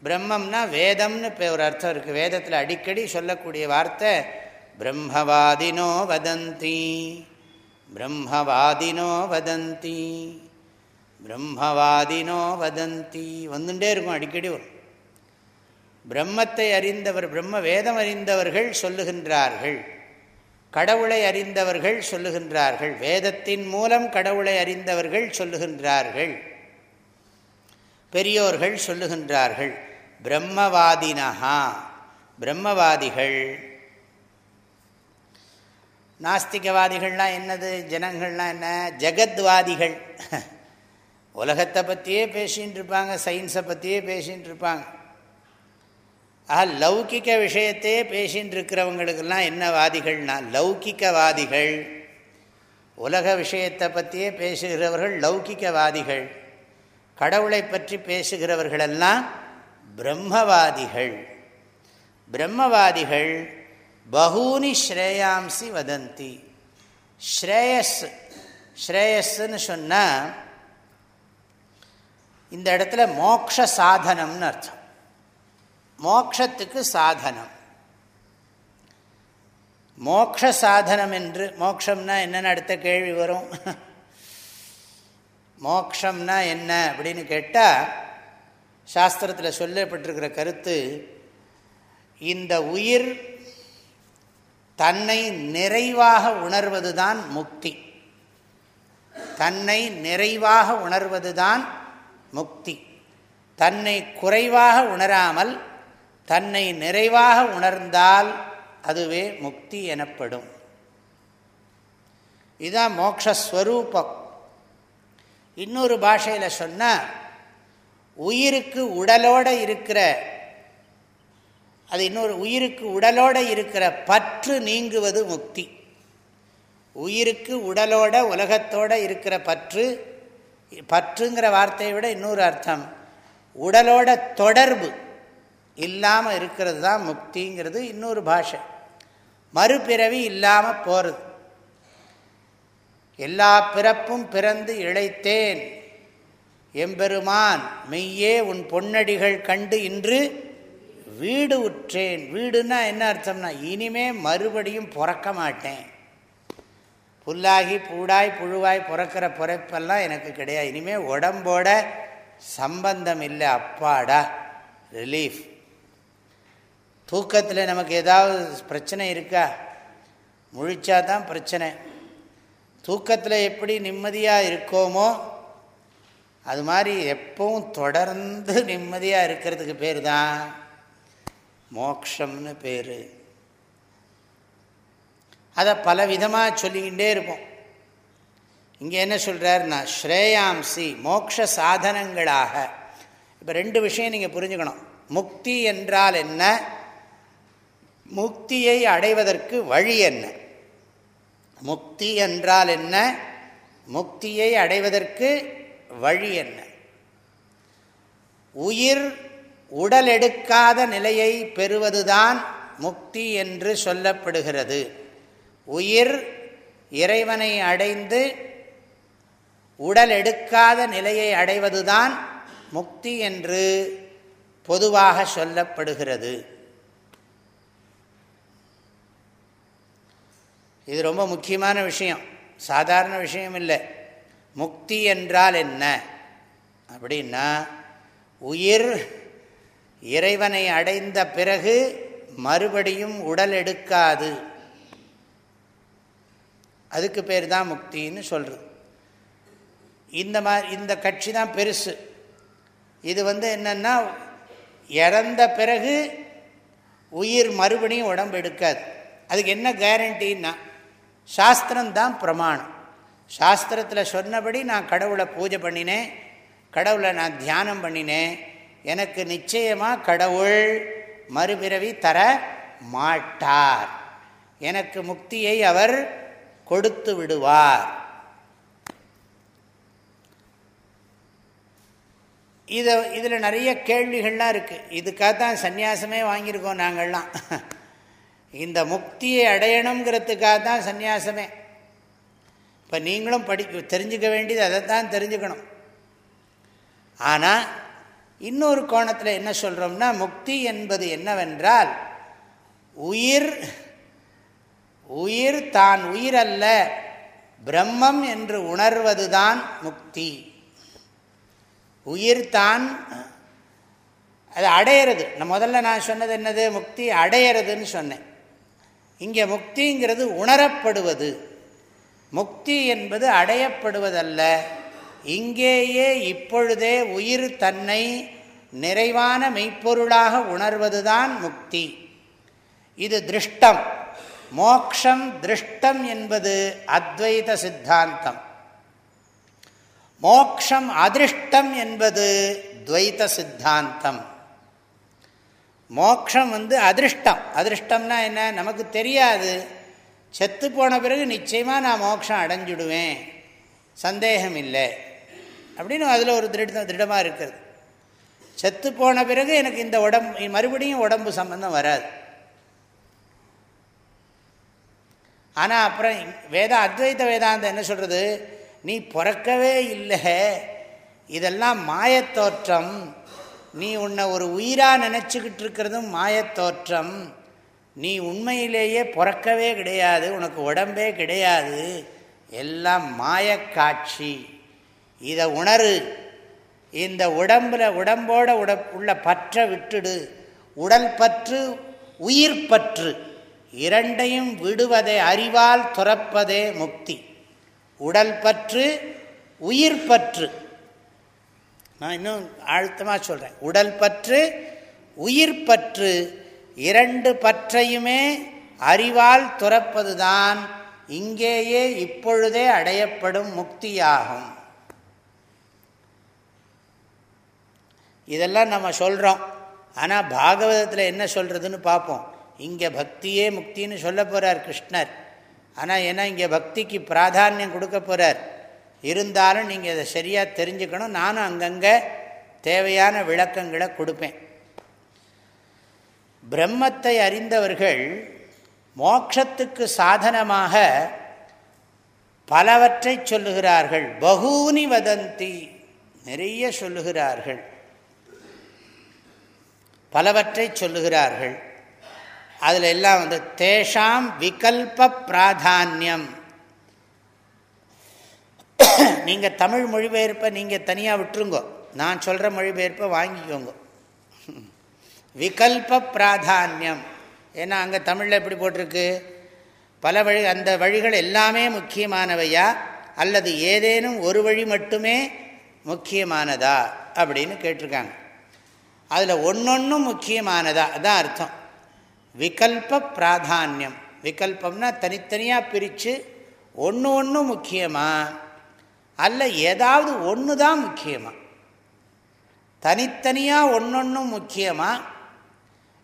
பிரம்மம்னா வேதம்னு ஒரு அர்த்தம் இருக்குது வேதத்தில் அடிக்கடி சொல்லக்கூடிய வார்த்தை பிரம்மவாதினோ வதந்தி. பிரம்மவாதினோ வதந்தி. பிரம்மவாதினோ வதந்தி. வந்துட்டே இருக்கும் அடிக்கடி வரும் பிரம்மத்தை அறிந்தவர் பிரம்ம வேதம் அறிந்தவர்கள் சொல்லுகின்றார்கள். கடவுளை அறிந்தவர்கள் சொல்லுகின்றார்கள். வேதத்தின் மூலம் கடவுளை அறிந்தவர்கள் சொல்லுகின்றார்கள். பெரியோர்கள் சொல்லுகின்றார்கள். பிரம்மவாதினஹா. பிரம்மவாதிகள். நாஸ்திகவாதிகள்லாம் என்னது? ஜனங்கள்லாம் என்ன? ஜெகத்வாதிகள். உலகத்தை பற்றியே பேசின்னு இருப்பாங்க சயின்ஸை பற்றியே பேசின்னு இருப்பாங்க. ஆக லௌகிக்க விஷயத்தையே பேசின்னு இருக்கிறவங்களுக்கெல்லாம் என்ன வாதிகள்னா லௌகிக்கவாதிகள் உலக விஷயத்தை பற்றியே பேசுகிறவர்கள் லௌகிக்கவாதிகள் கடவுளை பற்றி பேசுகிறவர்களெல்லாம் பிரம்மவாதிகள். பிரம்மவாதிகள் பகூனி ஸ்ரேயாம்சி வதந்தி ஸ்ரேயஸ் ஸ்ரேயஸ்ன்னு சொன்னால் இந்த இடத்துல மோக்ஷ சாதனம்னு அர்த்தம். மோக்ஷத்துக்கு சாதனம். மோக்ஷ சாதனம் என்று மோக்ஷம்னா என்னென்னு அடுத்த கேள்வி வரும். மோக்ஷம்னா என்ன அப்படின்னு கேட்டால் சாஸ்திரத்தில் சொல்லப்பட்டிருக்கிற கருத்து இந்த உயிர் தன்னை நிறைவாக உணர்வது தான் முக்தி. தன்னை நிறைவாக உணர்வது தான் முக்தி. தன்னை குறைவாக உணராமல் தன்னை நிறைவாக உணர்ந்தால் அதுவே முக்தி எனப்படும். இதுதான் மோக்ஷஸ்வரூபம். இன்னொரு பாஷையில் சொன்னால் உயிருக்கு உடலோடு இருக்கிற அது இன்னொரு உயிருக்கு உடலோடு இருக்கிற பற்று நீங்குவது முக்தி. உயிருக்கு உடலோட உலகத்தோடு இருக்கிற பற்று பற்றுங்கிற வார்த்தையை விட இன்னொரு அர்த்தம். உடலோட தொடர்பு இல்லாமல் இருக்கிறது தான் முக்திங்கிறது இன்னொரு பாஷை. மறுபிறவி இல்லாமல் போகிறது எல்லா பிறப்பும் பிறந்து இழைத்தேன். எம்பெருமான் மெய்யே உன் பொன்னடிகள் கண்டு இன்று வீடு உற்றேன். வீடுன்னா என்ன அர்த்தம்னா இனிமே மறுபடியும் பிறக்க மாட்டேன். புல்லாகி பூடாய் புழுவாய் பிறக்கிற பிறப்பெல்லாம் எனக்கு கிடையாது. இனிமேல் உடம்போட சம்பந்தம் இல்லை அப்பாடா. ரிலீஃப் தூக்கத்தில் நமக்கு ஏதாவது பிரச்சனை இருக்கா? முழிச்சா தான் பிரச்சனை. தூக்கத்தில் எப்படி நிம்மதியாக இருக்கோமோ அது மாதிரி எப்பவும் தொடர்ந்து நிம்மதியாக இருக்கிறதுக்கு பேர் தான் மோக்ஷம்னு பேர். அதை பல விதமாக சொல்லிக்கிட்டே இருப்போம். இங்கே என்ன சொல்கிறாருன்னா ஸ்ரேயாம்சி மோக்ஷ சாதனங்களாக. இப்போ ரெண்டு விஷயம் நீங்கள் புரிஞ்சுக்கணும். முக்தி என்றால் என்ன? முக்தியை அடைவதற்கு வழி என்ன? முக்தி என்றால் என்ன? முக்தியை அடைவதற்கு வழி என்ன? உயிர் உடல் எடுக்காத நிலையை பெறுவதுதான் முக்தி என்று சொல்லப்படுகிறது. உயிர் இறைவனை அடைந்து உடல் எடுக்காத நிலையை அடைவதுதான் முக்தி என்று பொதுவாக சொல்லப்படுகிறது. இது ரொம்ப முக்கியமான விஷயம். சாதாரண விஷயம் இல்லை. முக்தி என்றால் என்ன? அப்படின்னா உயிர் இறைவனை அடைந்த பிறகு மறுபடியும் உடல் எடுக்காது. அதுக்கு பேர் தான் முக்தின்னு சொல்கிறது இந்த மாதிரி இந்த கட்சி தான் பெருசு. இது வந்து என்னென்னா இறந்த பிறகு உயிர் மறுபடியும் உடம்பு எடுக்காது. அதுக்கு என்ன கேரண்டின்னா சாஸ்திரம்தான் பிரமாணம். சாஸ்திரத்தில் சொன்னபடி நான் கடவுளை பூஜை பண்ணினேன். கடவுளை நான் தியானம் பண்ணினேன். எனக்கு நிச்சயமாக கடவுள் மறுபிறவி தர மாட்டார். எனக்கு முக்தியை அவர் கொடுத்து விடுவார். இதை இதில் நிறைய கேள்விகள்லாம் இருக்குது இதுக்காக தான் சந்நியாசமே வாங்கியிருக்கோம் நாங்கள்லாம். இந்த முக்தியை அடையணுங்கிறதுக்காக தான் சந்நியாசமே. இப்போ நீங்களும் படி தெரிஞ்சுக்க வேண்டியது அதை தான் தெரிஞ்சுக்கணும். ஆனால் இன்னொரு கோணத்தில் என்ன சொல்கிறோம்னா முக்தி என்பது என்னவென்றால் உயிர் உயிர் தான் உயிர் அல்ல பிரம்மம் என்று உணர்வதுதான் முக்தி. உயிர் தான் அது அடையிறது. நான் முதல்ல நான் சொன்னது என்னது? முக்தி அடையிறதுன்னு சொன்னேன். இங்கே முக்திங்கிறது உணரப்படுவது. முக்தி என்பது அடையப்படுவதல்ல. இங்கேயே இப்பொழுதே உயிர் தன்னை நிறைவான மெய்ப்பொருளாக உணர்வதுதான் முக்தி. இது திருஷ்டம். மோக்ஷம் திருஷ்டம் என்பது அத்வைத சித்தாந்தம். மோக்ஷம் அதிருஷ்டம் என்பது துவைத சித்தாந்தம். மோக்ஷம் வந்து அதிருஷ்டம். அதிருஷ்டம்னா என்ன? நமக்கு தெரியாது. செத்து போன பிறகு நிச்சயமாக நான் மோட்சம் அடைஞ்சிடுவேன். சந்தேகம் இல்லை அப்படின்னு அதில் ஒரு திருடம் திருடமாக இருக்கிறது. செத்து போன பிறகு எனக்கு இந்த உடம்பு மறுபடியும் உடம்பு சம்பந்தம் வராது. ஆனால் அப்புறம் வேதா அத்வைத வேதாந்தம் என்ன சொல்கிறது நீ பிறக்கவே இல்லை. இதெல்லாம் மாயத்தோற்றம் நீ உன்னை ஒரு உயிராக நினச்சிக்கிட்டு இருக்கிறதும் மாயத்தோற்றம் நீ உண்மையிலேயே பிறக்கவே கிடையாது உனக்கு உடம்பே கிடையாது. எல்லாம் மாயக்காட்சி இதை உணரு. இந்த உடம்பில் உடம்போட உட உள்ள பற்ற விட்டுடு. உடல் பற்று உயிர் பற்று இரண்டையும் விடுவதை அறிவால் துறப்பதே முக்தி. உடல் பற்று உயிர் பற்று. நான் இன்னும் ஆழ்த்தமாக சொல்கிறேன் உடல் பற்று உயிர் பற்று இரண்டு பற்றையுமே அறிவால் துறப்பதுதான் இங்கேயே இப்பொழுதே அடையப்படும் முக்தியாகும். இதெல்லாம் நம்ம சொல்கிறோம் ஆனால் பாகவதத்தில் என்ன சொல்கிறதுன்னு பார்ப்போம் இங்கே பக்தியே முக்தின்னு சொல்ல போகிறார் கிருஷ்ணர். ஆனால் ஏன்னா இங்கே பக்திக்கு பிராதானியம் கொடுக்க போகிறார் இருந்தாலும் நீங்கள் இதை சரியாக தெரிஞ்சுக்கணும். நானும் அங்கங்கே தேவையான விளக்கங்களை கொடுப்பேன். பிரம்மத்தை அறிந்தவர்கள் மோக்ஷத்துக்கு சாதனமாக பலவற்றை சொல்லுகிறார்கள். பகூனி வதந்தி நிறைய சொல்லுகிறார்கள். பலவற்றை சொல்லுகிறார்கள். அதில் எல்லாம் வந்து தேஷாம் விகல்ப பிராதானியம். நீங்கள் தமிழ் மொழிபெயர்ப்பை நீங்கள் தனியாக விட்டுருங்கோ. நான் சொல்கிற மொழிபெயர்ப்பை வாங்கிக்கோங்க. விகல்ப பிராதானியம். ஏன்னா அங்கே தமிழில் எப்படி போட்டிருக்கு? பல வழி அந்த வழிகள் எல்லாமே முக்கியமானவையா? அல்லது ஏதேனும் ஒரு வழி மட்டுமே முக்கியமானதா? அப்படின்னு கேட்டிருக்காங்க. அதில் ஒன்றொன்றும் முக்கியமானதா அதான் அர்த்தம். விகல்ப பிராதானியம். விகல்பம்னா தனித்தனியாக பிரித்து ஒன்று ஒன்று முக்கியமாக அல்ல ஏதாவது ஒன்று தான் முக்கியமாக தனித்தனியாக ஒன்றொன்றும் முக்கியமாக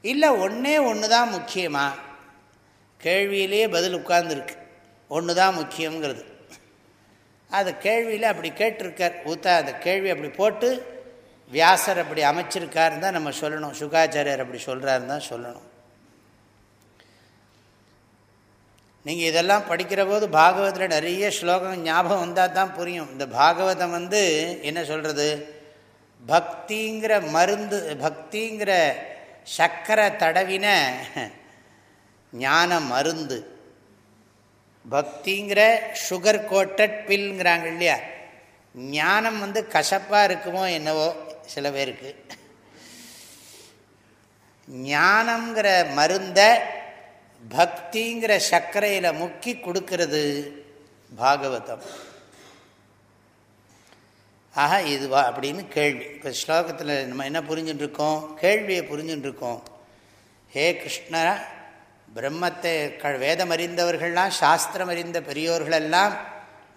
இல்லை ஒன்றே ஒன்று தான் முக்கியமாக கேள்வியிலே பதில் உட்கார்ந்துருக்கு. ஒன்று தான் முக்கியங்கிறது அது கேள்வியில் அப்படி கேட்டிருக்கார். ஊத்தா அந்த கேள்வி அப்படி போட்டு வியாசர் அப்படி அமைச்சிருக்காருன்னு தான் நம்ம சொல்லணும். சுகாச்சாரியர் அப்படி சொல்கிறாருன்னு தான் சொல்லணும். நீங்கள் இதெல்லாம் படிக்கிற போது பாகவத்தில் நிறைய ஸ்லோகம் ஞாபகம் வந்தால் தான் புரியும். இந்த பாகவதம் வந்து என்ன சொல்கிறது பக்திங்கிற மருந்து பக்திங்கிற சக்கரை தடவின ஞான மருந்து. பக்திங்கிற சுகர் கோட்டட் பில்ங்கிறாங்க இல்லையா? ஞானம் வந்து கசப்பாக இருக்குமோ என்னவோ சில பேருக்கு. ஞானங்கிற மருந்தை பக்திங்கிற சர்க்கரையில் முக்கி கொடுக்கறது பாகவதம். ஆக இதுவா அப்படின்னு கேள்வி. இப்போ ஸ்லோகத்தில் நம்ம என்ன புரிஞ்சுட்டுருக்கோம்? கேள்வியை புரிஞ்சுட்டுருக்கோம். ஹே கிருஷ்ண பிரம்மத்தை க வேதம் அறிந்தவர்கள்லாம் சாஸ்திரம் அறிந்த பெரியோர்களெல்லாம்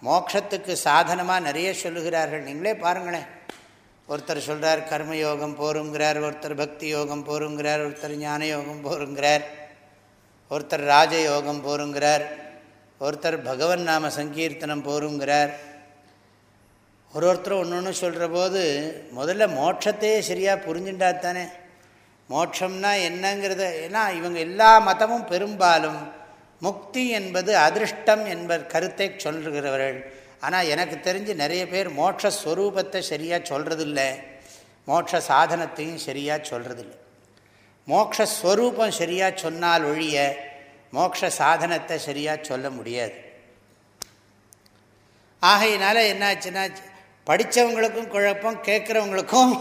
மோட்சத்துக்கு சாதனமாக நிறைய சொல்லுகிறார்கள். நீங்களே பாருங்களேன். ஒருத்தர் சொல்கிறார் கர்மயோகம் போருங்கிறார். ஒருத்தர் பக்தி யோகம் போருங்கிறார். ஒருத்தர் ஞான யோகம் போருங்கிறார். ஒருத்தர் ராஜயோகம் போருங்கிறார். ஒருத்தர் பகவன் நாம சங்கீர்த்தனம் போருங்கிறார். ஒரு ஒருத்தர் ஒன்று ஒன்று சொல்கிற போது முதல்ல மோட்சத்தையே சரியாக புரிஞ்சுட்டா தானே. மோட்சம்னா என்னங்கிறத ஏன்னா இவங்க எல்லா மதமும் பெரும்பாலும் முக்தி என்பது அதிருஷ்டம் என்ப கருத்தை சொல்கிறவர்கள் ஆனால் எனக்கு தெரிஞ்சு நிறைய பேர் மோட்சஸ்வரூபத்தை சரியாக சொல்கிறதில்ல மோட்ச சாதனத்தையும் சரியாக சொல்கிறதில்ல மோக்ஷஸ்வரூபம் சரியாக சொன்னால் ஒழிய மோட்ச சாதனத்தை சரியாக சொல்ல முடியாது. ஆகையினால என்னாச்சுன்னா படித்தவங்களுக்கும் குழப்பம் கேட்குறவங்களுக்கும்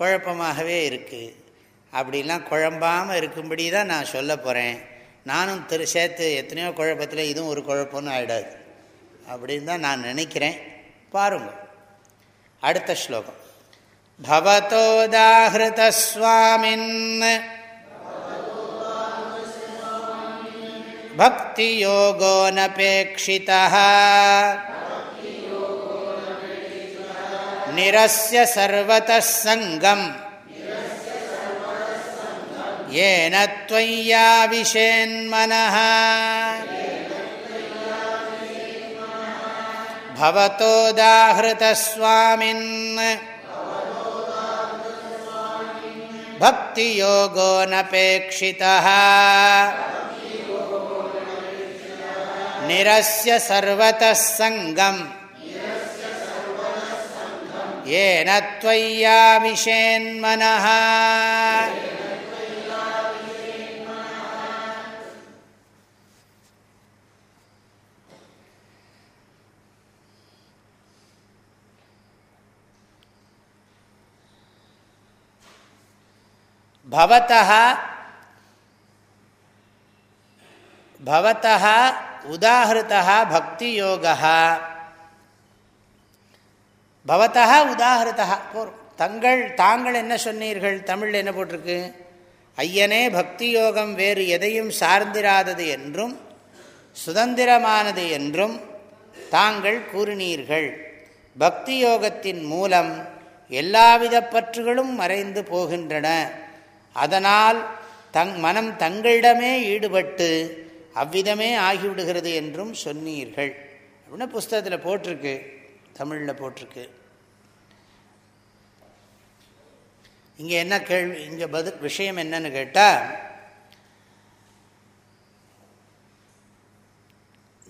குழப்பமாகவே இருக்குது அப்படிலாம் குழம்பாமல் இருக்கும்படி தான் நான் சொல்ல போகிறேன் நானும் திரு சேர்த்து எத்தனையோ குழப்பத்தில் இதுவும் ஒரு குழப்பம்னு ஆகிடாது அப்படின்னு தான் நான் நினைக்கிறேன் பாருங்கள் அடுத்த ஸ்லோகம் भवतोदाहृतस्वामिन् भक्तियोगो नपेक्षितः निरस्य सर्वतः सङ्गम् येन त्वय्याविशेन्मनः भवतोदाहृतस्वामिन् भक्तियोगो नपेक्षितः निरस्य सर्वतः सङ्गम् येन त्वय्याविशेन्मनः பவத்தா பவத்தா உதாகிருத்தா பக்தி யோகா பவத்தா உதாகிருத்தா தங்கள் தாங்கள் என்ன சொன்னீர்கள்? தமிழ் என்ன போட்டிருக்கு? ஐயனே பக்தி யோகம் வேறு எதையும் சார்ந்திராதது என்றும் சுதந்திரமானது என்றும் தாங்கள் கூறினீர்கள். பக்தி யோகத்தின் மூலம் எல்லாவித பற்றுகளும் மறைந்து போகின்றன. அதனால் தங் மனம் தங்களிடமே ஈடுபட்டு அவ்விதமே ஆகிவிடுகிறது என்றும் சொன்னீர்கள். அப்படின்னு புஸ்தகத்தில் போட்டிருக்கு தமிழில் போட்டிருக்கு. இங்கே என்ன கேள்வி இங்கே பதில் விஷயம் என்னன்னு கேட்டால்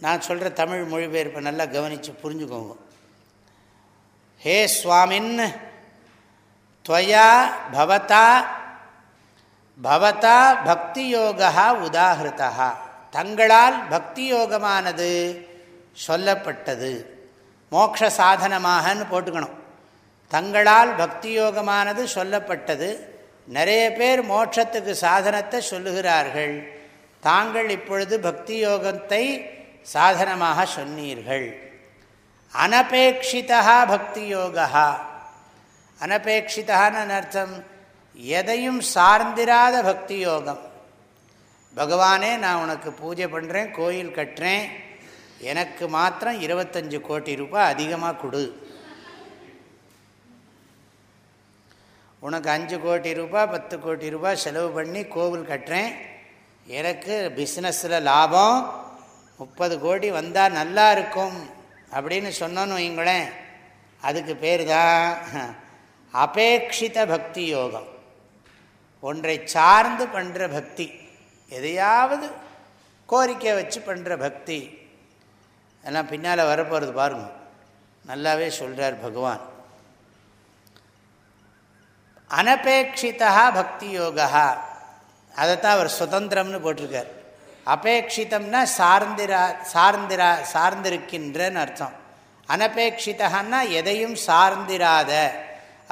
நான் சொல்கிற தமிழ் மொழிபெயர்ப்பை நல்லா கவனித்து புரிஞ்சுக்கோங்க. ஹே சுவாமின் துவயா பவதா பவதா பக்தி யோகா உதாகிருத்தா தங்களால் பக்தி யோகமானது சொல்லப்பட்டது. மோக்ஷ சாதனமாகன்னு போட்டுக்கணும். தங்களால் பக்தி யோகமானது சொல்லப்பட்டது. நிறைய பேர் மோட்சத்துக்கு சாதனத்தை சொல்லுகிறார்கள். தாங்கள் இப்பொழுது பக்தி யோகத்தை சாதனமாக சொன்னீர்கள். அனபேட்சிதா பக்தி யோகா அனபேட்சிதான்னு அர்த்தம்? எதையும் சார்ந்திராத பக்தி யோகம் பகவானே நான் உனக்கு பூஜை பண்ணுறேன் கோயில் கட்டுறேன். எனக்கு மாத்திரம் இருபத்தஞ்சு கோடி ரூபாய் அதிகமாக கொடு. உனக்கு அஞ்சு கோடி ரூபாய் பத்து கோடி ரூபாய் செலவு பண்ணி கோவில் கட்டுறேன். எனக்கு பிஸ்னஸில் லாபம். முப்பது கோடி வந்தால் நல்லா இருக்கும் அப்படின்னு சொன்னோன்னு வைங்களேன் அதுக்கு பேர் தான் அபேட்சித பக்தி யோகம். ஒன்றை சார்ந்து பண்ணுற பக்தி. எதையாவது கோரிக்கை வச்சு பண்ணுற பக்தி. எல்லாம் பின்னால் வரப்போகிறது பாருங்க. நல்லாவே சொல்கிறார் பகவான். அனபேட்சிதா பக்தி யோகா. அதைத்தான் அவர் சுதந்திரம்னு போட்டிருக்கார். அபேட்சிதம்னா சார்ந்திரா சார்ந்திரா சார்ந்திருக்கின்றன்னு அர்த்தம். அனபேட்சிதான்னா எதையும் சார்ந்திராத.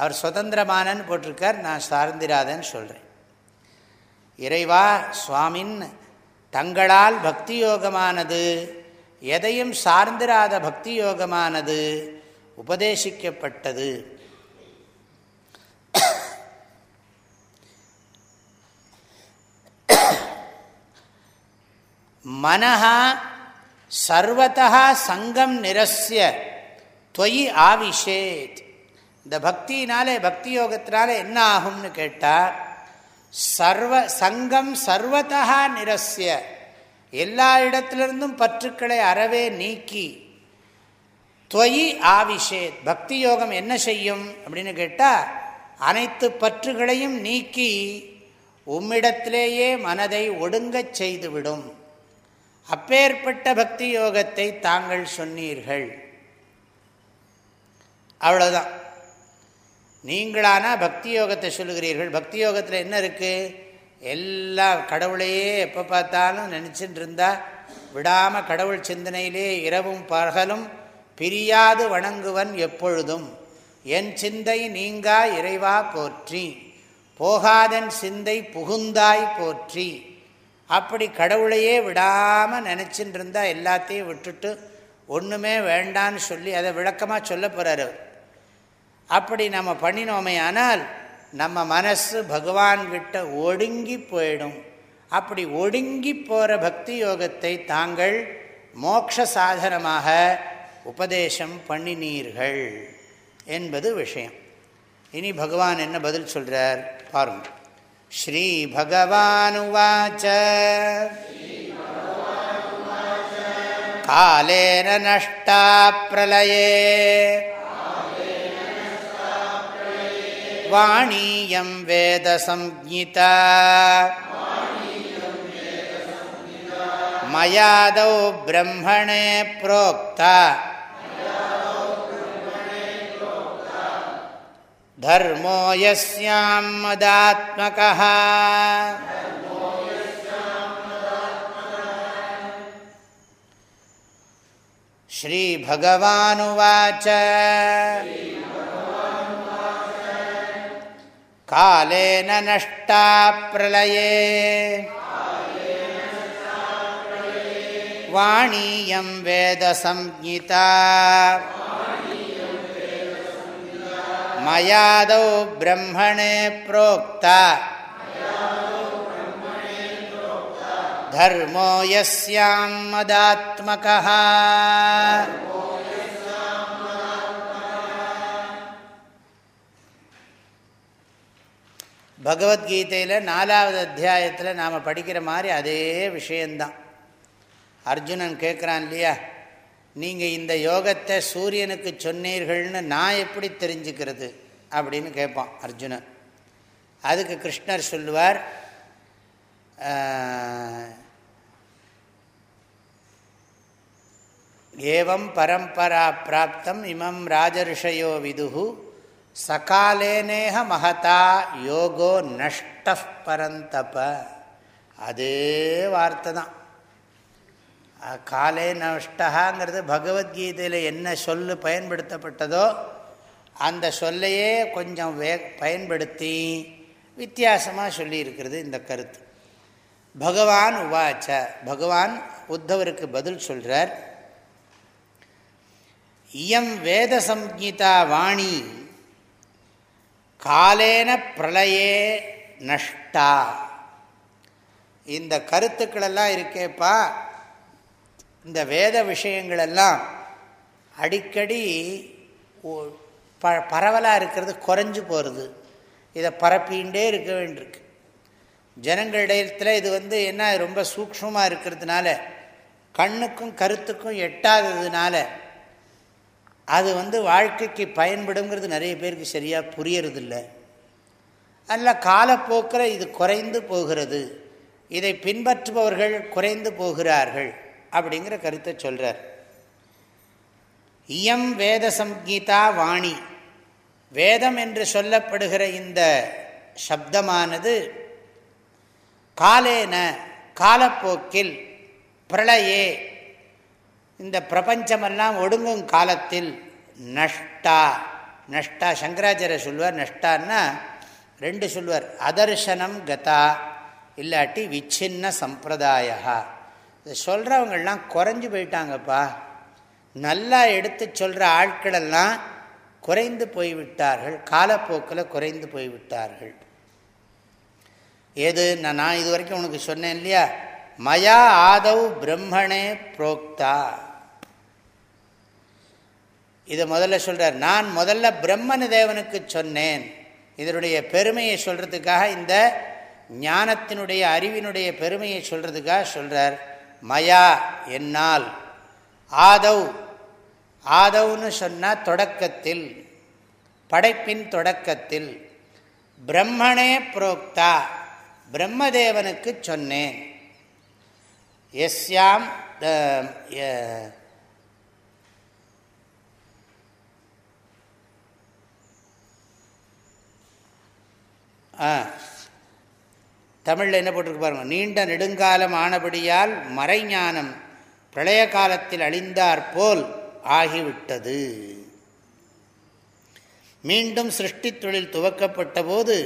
அவர் சுதந்திரமானன்னு போட்டிருக்கார் நான் சார்ந்திராதன்னு சொல்கிறேன் இறைவா சுவாமின் தங்களால் பக்தி யோகமானது எதையும் சார்ந்திராத பக்தி யோகமானது உபதேசிக்கப்பட்டது. மனஹா சர்வத்தா சங்கம் நிரஸ்ய தொயி ஆவிஷேத். இந்த பக்தினாலே பக்தி யோகத்தினால என்ன ஆகும்னு கேட்டால் சர்வ சங்கம் சர்வத்தா நிரஸ்ய. எல்லா இடத்திலிருந்தும் பற்றுக்களை அறவே நீக்கி தொயி ஆவிஷேத் பக்தி யோகம் என்ன செய்யும் அப்படின்னு கேட்டால் அனைத்து பற்றுகளையும் நீக்கி உம்மிடத்திலேயே மனதை ஒடுங்கச் செய்துவிடும். அப்பேற்பட்ட பக்தி யோகத்தை தாங்கள் சொன்னீர்கள். அவ்வளோதான் நீங்களானா பக்தி யோகத்தை சொல்லுகிறீர்கள். பக்தி யோகத்தில் என்ன இருக்குது எல்லா கடவுளையே எப்போ பார்த்தாலும் நினச்சிட்டு இருந்தால் விடாமல் கடவுள் சிந்தனையிலே இரவும் பகலும் பிரியாது வணங்குவன் எப்பொழுதும். என் சிந்தை நீங்கா இறைவா போற்றி. போகாதன் சிந்தை புகுந்தாய் போற்றி. அப்படி கடவுளையே விடாமல் நினச்சிட்டு இருந்தால் எல்லாத்தையும் விட்டுட்டு ஒன்றுமே வேண்டான்னு சொல்லி அதை விளக்கமாக சொல்ல போகிறார் அப்படி நம்ம பண்ணினோமே ஆனால் நம்ம மனசு பகவான்கிட்ட ஒடுங்கி போயிடும். அப்படி ஒடுங்கி போகிற பக்தி யோகத்தை தாங்கள் மோக்ஷ சாதனமாக உபதேசம் பண்ணினீர்கள் என்பது விஷயம். இனி பகவான் என்ன பதில் சொல்கிறார் பாருங்கள் ஸ்ரீ பகவானுவாச்ச காலேன நஷ்டா பிரலயே प्रलये वाणीयं वेदसंज्ञिता मयादौ ब्रह्मणे प्रोक्ता धर्मो यस्यां मदात्मकः श्रीभगवानुवाच कालेन नष्टा प्रलये वाणीयं वेदसंज्ञिता मयादौ ब्रह्मणे प्रोक्ता धर्मो यस्यां मदात्मकः பகவத்கீதையில் நாலாவது அத்தியாயத்தில் நாம் படிக்கிற மாதிரி அதே விஷயந்தான் அர்ஜுனன் கேட்குறான் இல்லையா நீங்கள் இந்த யோகத்தை சூரியனுக்கு சொன்னீர்கள்னு நான் எப்படி தெரிஞ்சுக்கிறது? அப்படின்னு கேட்பான் அர்ஜுனன். அதுக்கு கிருஷ்ணர் சொல்லுவார் ஏவம் பரம்பரா பிராப்தம் இமம் ராஜரிஷயோ விதுகு சகாலேனேக மகதா யோகோ நஷ்ட பரந்தப. அதே வார்த்தை தான். காலே நஷ்டகாங்கிறது பகவத்கீதையில் என்ன சொல்லு பயன்படுத்தப்பட்டதோ அந்த சொல்லையே கொஞ்சம் வே பயன்படுத்தி வித்தியாசமாக சொல்லியிருக்கிறது இந்த கருத்து. பகவான் உவாச்ச பகவான் உத்தவருக்கு பதில் சொல்கிறார் இயம் வேத சம்ஹிதா வாணி காலேன பிரளயே நஷ்டா. இந்த கருத்துக்களெல்லாம் இருக்கேப்பா. இந்த வேத விஷயங்களெல்லாம் அடிக்கடி ப பரவலாக இருக்கிறது குறைஞ்சு போகிறது இதை பரப்பிகிட்டே இருக்க வேண்டியிருக்கு. ஜனங்களிடத்தில் இது வந்து என்ன ரொம்ப சூக்ஷமாக இருக்கிறதுனால கண்ணுக்கும் கருத்துக்கும் எட்டாததுனால அது வந்து வாழ்க்கைக்கு பயன்படுங்கிறது நிறைய பேருக்கு சரியாக புரியறதில்ல. அல்ல காலப்போக்கில் இது குறைந்து போகிறது. இதை பின்பற்றுபவர்கள் குறைந்து போகிறார்கள் அப்படிங்கிற கருத்தை சொல்கிறார் இயம் வேத சங்கீதா வாணி. வேதம் என்று சொல்லப்படுகிற இந்த சப்தமானது காலேன காலப்போக்கில் பிரளையே இந்த பிரபஞ்சமெல்லாம் ஒடுங்கும் காலத்தில் நஷ்டா. நஷ்டா சங்கராச்சாரிய சொல்வார் நஷ்டான்னா ரெண்டு சொல்வார். அதர்ஷனம் கதா இல்லாட்டி விச்சின்ன சம்பிரதாயா இதை சொல்கிறவங்கள்லாம் குறைஞ்சி போயிட்டாங்கப்பா. நல்லா எடுத்து சொல்கிற ஆட்களெல்லாம் குறைந்து போய்விட்டார்கள். காலப்போக்கில் குறைந்து போய்விட்டார்கள். ஏது? நான் இது வரைக்கும் உனக்கு சொன்னேன் இல்லையா? மயா ஆதவ் பிரம்மணே புரோக்தா. இதை முதல்ல சொல்கிறார் நான் முதல்ல பிரம்மண தேவனுக்கு சொன்னேன். இதனுடைய பெருமையை சொல்கிறதுக்காக இந்த ஞானத்தினுடைய அறிவினுடைய பெருமையை சொல்கிறதுக்காக சொல்கிறார் மயா என்னால் ஆதவ் ஆதவ்னு சொன்னால் தொடக்கத்தில் படைப்பின் தொடக்கத்தில் பிரம்மனே புரோக்தா பிரம்மதேவனுக்கு சொன்னேன். எஸ்யாம் ஆ. தமிழில் என்ன போட்டிருக்கு பாருங்கள் நீண்ட நெடுங்காலம் ஆனபடியால் மறைஞானம் பிரளய காலத்தில் அழிந்தாற்போல் ஆகிவிட்டது. மீண்டும் சிருஷ்டி தொழில் துவக்கப்பட்ட போது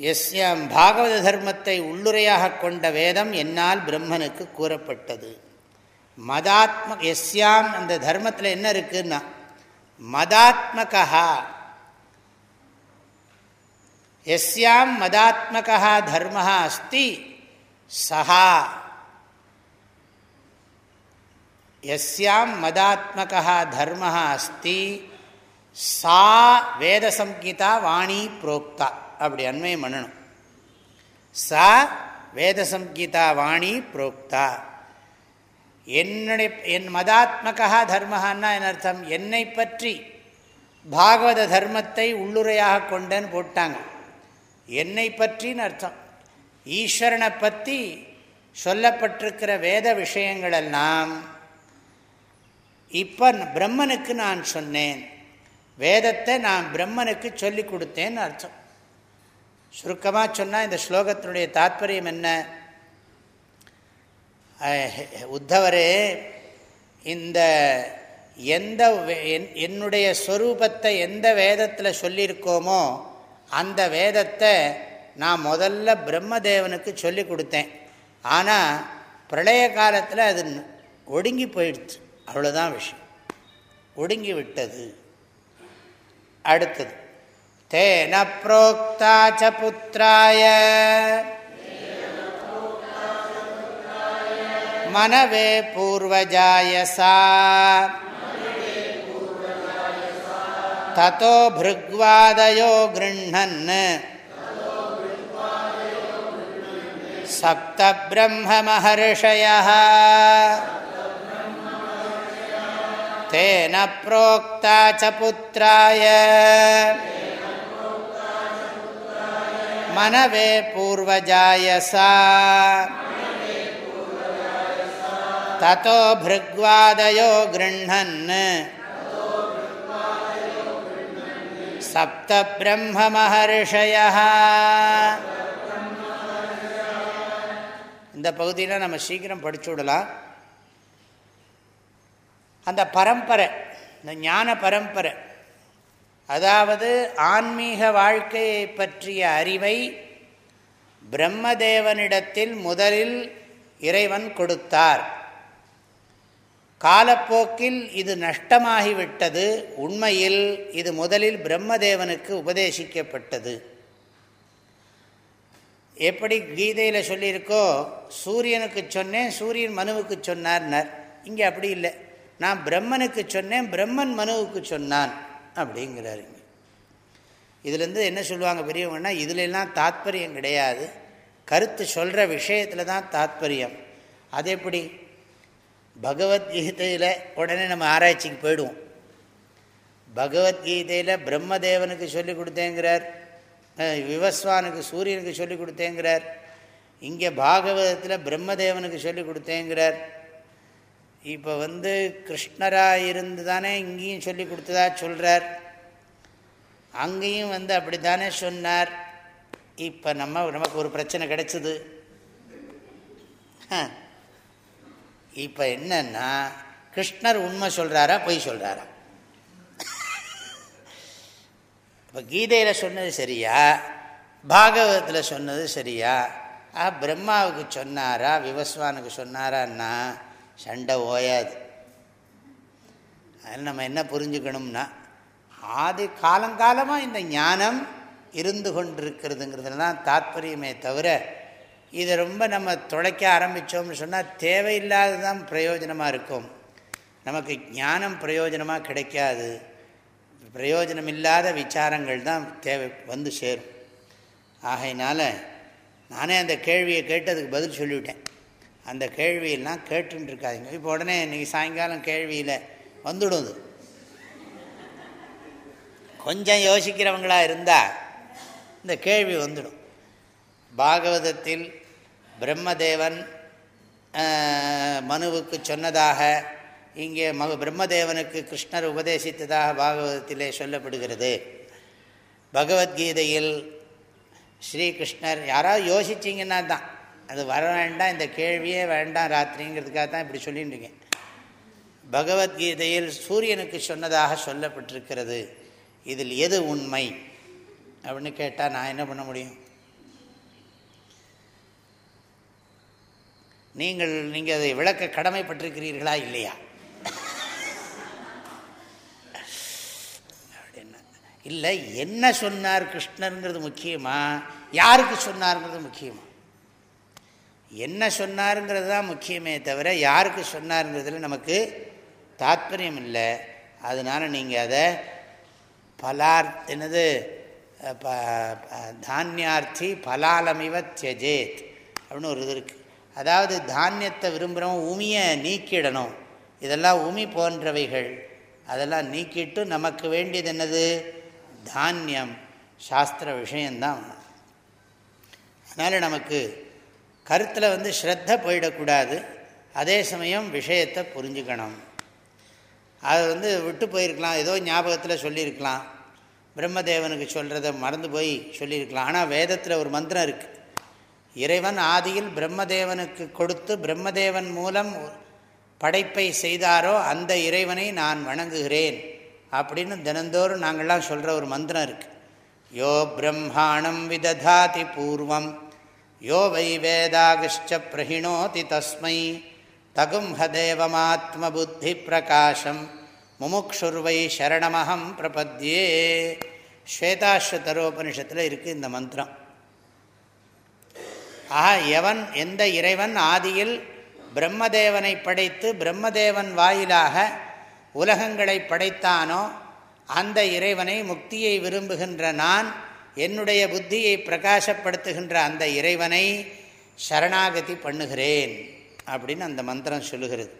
எஸ்யாம் பாகவத தர்மத்தை உள்ளுரையாக கொண்ட வேதம் என்னால் பிரம்மனுக்கு கூறப்பட்டது. மதாத்ம எஸ்யாம் அந்த தர்மத்தில் என்ன இருக்குன்னா மதாத்மகா எஸ்யாம் மதாத்மகா தர்ம அஸ்தி சஹா. எஸ்யாம் மதாத்மகா தர்ம அஸ்தி சா வேதசம்ஹிதா வாணி புரோக்தா. அப்படி அண்மையம் பண்ணணும். சா வேதசம்ஹிதா வாணி புரோக்தா. என்னுடைய என் மதாத்மகா தர்மஹான்னா என் அர்த்தம்? என்னை பற்றி பாகவத தர்மத்தை உள்ளுரையாக கொண்டேன்னு போட்டாங்க. என்னை பற்றின்னு அர்த்தம். ஈஸ்வரனை பற்றி சொல்லப்பட்டிருக்கிற வேத விஷயங்களெல்லாம் இப்போ பிரம்மனுக்கு நான் சொன்னேன். வேதத்தை நான் பிரம்மனுக்கு சொல்லி கொடுத்தேன்னு அர்த்தம். சுருக்கமாக சொன்னால் இந்த ஸ்லோகத்தினுடைய தாத்பரியம் என்ன? உத்தவரே இந்த எந்த என்னுடைய ஸ்வரூபத்தை எந்த வேதத்தில் சொல்லியிருக்கோமோ அந்த வேதத்தை நான் முதல்ல பிரம்மதேவனுக்கு சொல்லி கொடுத்தேன். ஆனால் பிரளய காலத்தில் அது ஒடுங்கி போயிடுச்சு. அவ்வளோதான் விஷயம். ஒடுங்கி விட்டது. அடுத்தது தேன புரோக்தாச்ச புத்திராய. மனவே பூர்வஜாயசா. ததோ பிருக்வாதயோ கிருண்ணன் சப்த பிரம்ம மகர்ஷய தேன புரோக்தா ச புத்திராய மனவே பூர்வஜாயசா ததோ பிருக்வாதயோ சப்த பிரம்ம மகர்ஷய இந்த பகுதியில் நம்ம சீக்கிரம் படிச்சு விடலாம். அந்த பரம்பரை இந்த ஞான பரம்பரை அதாவது ஆன்மீக வாழ்க்கையை பற்றிய அறிவை பிரம்மதேவனிடத்தில் முதலில் இறைவன் கொடுத்தார். காலப்போக்கில் இது நஷ்டமாகிவிட்டது. உண்மையில் இது முதலில் பிரம்மதேவனுக்கு உபதேசிக்கப்பட்டது. எப்படி கீதையில் சொல்லியிருக்கோ சூரியனுக்கு சொன்னேன் சூரியன் மனுவுக்கு சொன்னார்னர். இங்கே அப்படி இல்லை. நான் பிரம்மனுக்கு சொன்னேன் பிரம்மன் மனுவுக்கு சொன்னான் அப்படிங்கிறாரு இதுலேருந்து என்ன சொல்லுவாங்க பெரியவங்கன்னா இதுலெல்லாம் தாத்பரியம் கிடையாது. கருத்து சொல்கிற விஷயத்தில் தான் தாத்பரியம். அது எப்படி? பகவத்கீதையில் உடனே நம்ம ஆராய்ச்சிக்கு போயிடுவோம். பகவத்கீதையில் பிரம்மதேவனுக்கு சொல்லி கொடுத்தேங்கிறார். விவஸ்வானுக்கு சூரியனுக்கு சொல்லி கொடுத்தேங்கிறார். இங்கே பாகவதத்தில் பிரம்மதேவனுக்கு சொல்லி கொடுத்தேங்கிறார். இப்போ வந்து கிருஷ்ணராக இருந்து தானே இங்கேயும் சொல்லி கொடுத்ததா சொல்கிறார் அங்கேயும் வந்து அப்படி தானே சொன்னார். இப்போ நம்ம நமக்கு ஒரு பிரச்சனை கிடைச்சிது. இப்போ என்னன்னா கிருஷ்ணர் உண்மை சொல்கிறாரா பொய் சொல்கிறாரா இப்போ கீதையில் சொன்னது சரியா? பாகவதத்தில் சொன்னது சரியா? ஆ பிரம்மாவுக்கு சொன்னாரா விவஸ்வானுக்கு சொன்னாரான்னா சண்டை ஓயாது. அதில் நம்ம என்ன புரிஞ்சுக்கணும்னா ஆதி காலங்காலமாக இந்த ஞானம் இருந்து கொண்டிருக்கிறதுங்கிறதுல தான் தாத்பரியமே தவிர இதை ரொம்ப நம்ம தொலைக்க ஆரம்பித்தோம்னு சொன்னால் தேவையில்லாது தான் பிரயோஜனமாக இருக்கும். நமக்கு ஞானம் பிரயோஜனமாக கிடைக்காது. பிரயோஜனம் இல்லாத விசாரங்கள் தான் தேவை வந்து சேரும். ஆகையினால் நானே அந்த கேள்வியை கேட்டதுக்கு பதில் சொல்லிவிட்டேன். அந்த கேள்வியெல்லாம் கேட்டுருக்காதிங்க இப்போ உடனே இன்றைக்கி சாயங்காலம் கேள்வியில் வந்துடும் கொஞ்சம் யோசிக்கிறவங்களா இருந்தால் இந்த கேள்வி வந்துடும். பாகவதத்தில் பிரம்மதேவன் மனுவுக்கு சொன்னதாக இங்கே மக பிரம்மதேவனுக்கு கிருஷ்ணர் உபதேசித்ததாக பாகவதத்திலே சொல்லப்படுகிறது. பகவத்கீதையில் ஸ்ரீகிருஷ்ணர் யாராவது யோசிச்சிங்கன்னா தான் அது வர வேண்டாம் இந்த கேள்வியே வேண்டாம் ராத்திரிங்கிறதுக்காக தான் இப்படி சொல்லிட்டு பகவத்கீதையில் சூரியனுக்கு சொன்னதாக சொல்லப்பட்டிருக்கிறது. இதில் எது உண்மை? அப்படின்னு கேட்டால் நான் என்ன பண்ண முடியும்? நீங்கள் நீங்கள் அதை விளக்க கடமைப்பட்டிருக்கிறீர்களா இல்லையா? அப்படின்னா. இல்லை என்ன சொன்னார் கிருஷ்ணருங்கிறது முக்கியமா? யாருக்கு சொன்னாருங்கிறது முக்கியமா? என்ன சொன்னாருங்கிறது தான் முக்கியமே தவிர யாருக்கு சொன்னாருங்கிறதுல நமக்கு தாத்பரியம் இல்லை. அதனால் நீங்கள் அதை பலார் என்னது தானியார்த்தி பலாலமிவ தியஜேத் அப்படின்னு ஒரு இது இருக்குது அதாவது தானியத்தை விரும்புகிறவங்க உமியை நீக்கிடணும். இதெல்லாம் உமி போன்றவைகள். அதெல்லாம் நீக்கிட்டு நமக்கு வேண்டியது என்னது? தானியம். சாஸ்திர விஷயந்தான். அதனால் நமக்கு கருத்தில் வந்து ஸ்ரத்த போயிடக்கூடாது. அதே சமயம் விஷயத்தை புரிஞ்சுக்கணும். அதை வந்து விட்டு போயிருக்கலாம். ஏதோ ஞாபகத்தில் சொல்லியிருக்கலாம். பிரம்மதேவனுக்கு சொல்கிறத மறந்து போய் சொல்லியிருக்கலாம். ஆனால் வேதத்தில் ஒரு மந்திரம் இருக்குது இறைவன் ஆதியில் பிரம்மதேவனுக்கு கொடுத்து பிரம்மதேவன் மூலம் படைப்பை செய்தாரோ அந்த இறைவனை நான் வணங்குகிறேன் அப்படின்னு தினந்தோறும் நாங்கள்லாம் சொல்கிற ஒரு மந்திரம் இருக்குது யோ பிரம்மாணம் விததாதி பூர்வம் யோ வை வேதாகிஷ்ட பிரகிணோதி தஸ்மை தகும்ஹ தேவமாத்ம புத்தி பிரகாசம் முமுக்ஷுர்வை சரணமகம் பிரபத்யே. ஸ்வேதாஸ்வதரோபனிஷத்தில் இருக்குது இந்த மந்திரம். ஆஹா எவன் எந்த இறைவன் ஆதியில் பிரம்மதேவனை படைத்து பிரம்மதேவன் வாயிலாக உலகங்களை படைத்தானோ அந்த இறைவனை முக்தியை விரும்புகின்ற நான் என்னுடைய புத்தியை பிரகாசப்படுத்துகின்ற அந்த இறைவனை சரணாகதி பண்ணுகிறேன் அப்படின்னு அந்த மந்திரம் சொல்லுகிறது.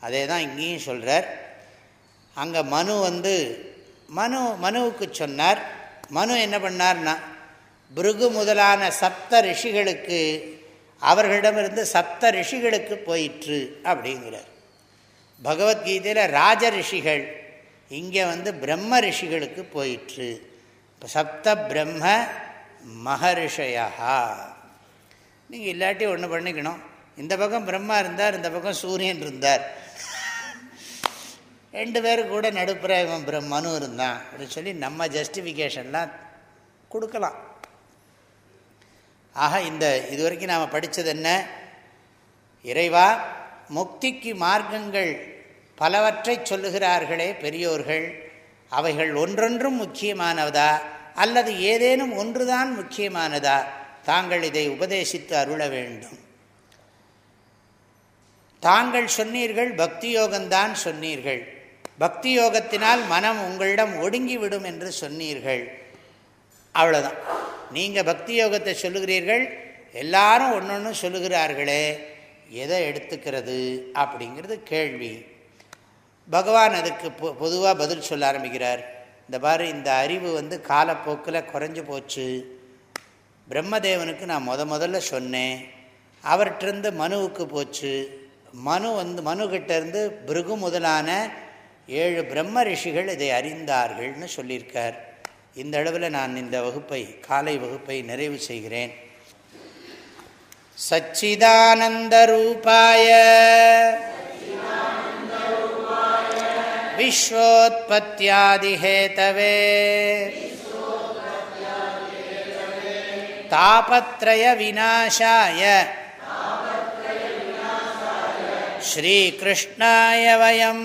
அதே தான் இங்கேயும் சொல்கிறார் அங்கே மனு வந்து மனு மனுவுக்கு சொன்னார். மனு என்ன பண்ணார்னா பிருகு முதலான சப்த ரிஷிகளுக்கு அவர்களிடமிருந்து சப்த ரிஷிகளுக்கு போயிற்று அப்படிங்கிறார். பகவத்கீதையில் ராஜ ரிஷிகள் இங்கே வந்து பிரம்ம ரிஷிகளுக்கு போயிற்று. சப்த பிரம்ம மகரிஷயா நீங்கள் இல்லாட்டி ஒன்று பண்ணிக்கணும். இந்த பக்கம் பிரம்மா இருந்தார் இந்த பக்கம் சூரியன் இருந்தார். ரெண்டு பேரும் கூட நடுப்புற இவன் பிரம்மனு இருந்தான். அப்படின்னு சொல்லி நம்ம ஜஸ்டிஃபிகேஷன்லாம் கொடுக்கலாம். ஆக இந்த இது வரைக்கும் நாம் படித்தது என்ன? இறைவா முக்திக்கு மார்க்கங்கள் பலவற்றை சொல்லுகிறார்களே பெரியோர்கள். அவைகள் ஒன்றொன்றும் முக்கியமானதா? அல்லது ஏதேனும் ஒன்றுதான் முக்கியமானதா? தாங்கள் இதை உபதேசித்து அருள வேண்டும். தாங்கள் சொன்னீர்கள் பக்தி யோகம்தான் சொன்னீர்கள். பக்தி யோகத்தினால் மனம் உங்களிடம் ஒடுங்கிவிடும் என்று சொன்னீர்கள். அவ்வளோதான் நீங்கள் பக்தி யோகத்தை சொல்லுகிறீர்கள் எல்லாரும் ஒன்று ஒன்று சொல்லுகிறார்களே எதை எடுத்துக்கிறது அப்படிங்கிறது கேள்வி. பகவான் அதுக்கு பொ பொதுவாக பதில் சொல்ல ஆரம்பிக்கிறார். இந்த மாதிரி இந்த அறிவு வந்து காலப்போக்கில் குறைஞ்சி போச்சு. பிரம்மதேவனுக்கு நான் முத முதல்ல சொன்னேன். அவர்கிட்டருந்து மனுவுக்கு போச்சு. மனு வந்து மனுக்கிட்டேருந்து பிருகு முதலான ஏழு பிரம்ம ரிஷிகள் இதை அறிந்தார்கள்னு சொல்லியிருக்கார். இந்த அளவில் நான் இந்த வகுப்பை காலை வகுப்பை நிறைவு செய்கிறேன். சச்சிதானந்தரூபாய விஸ்வோத்பத்தியாதிஹேதவே. தாபத்ரய விநாசாய. ஸ்ரீகிருஷ்ணாய வயம்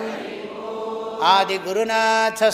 ஆதிகுருநாசஸ்வாமிகி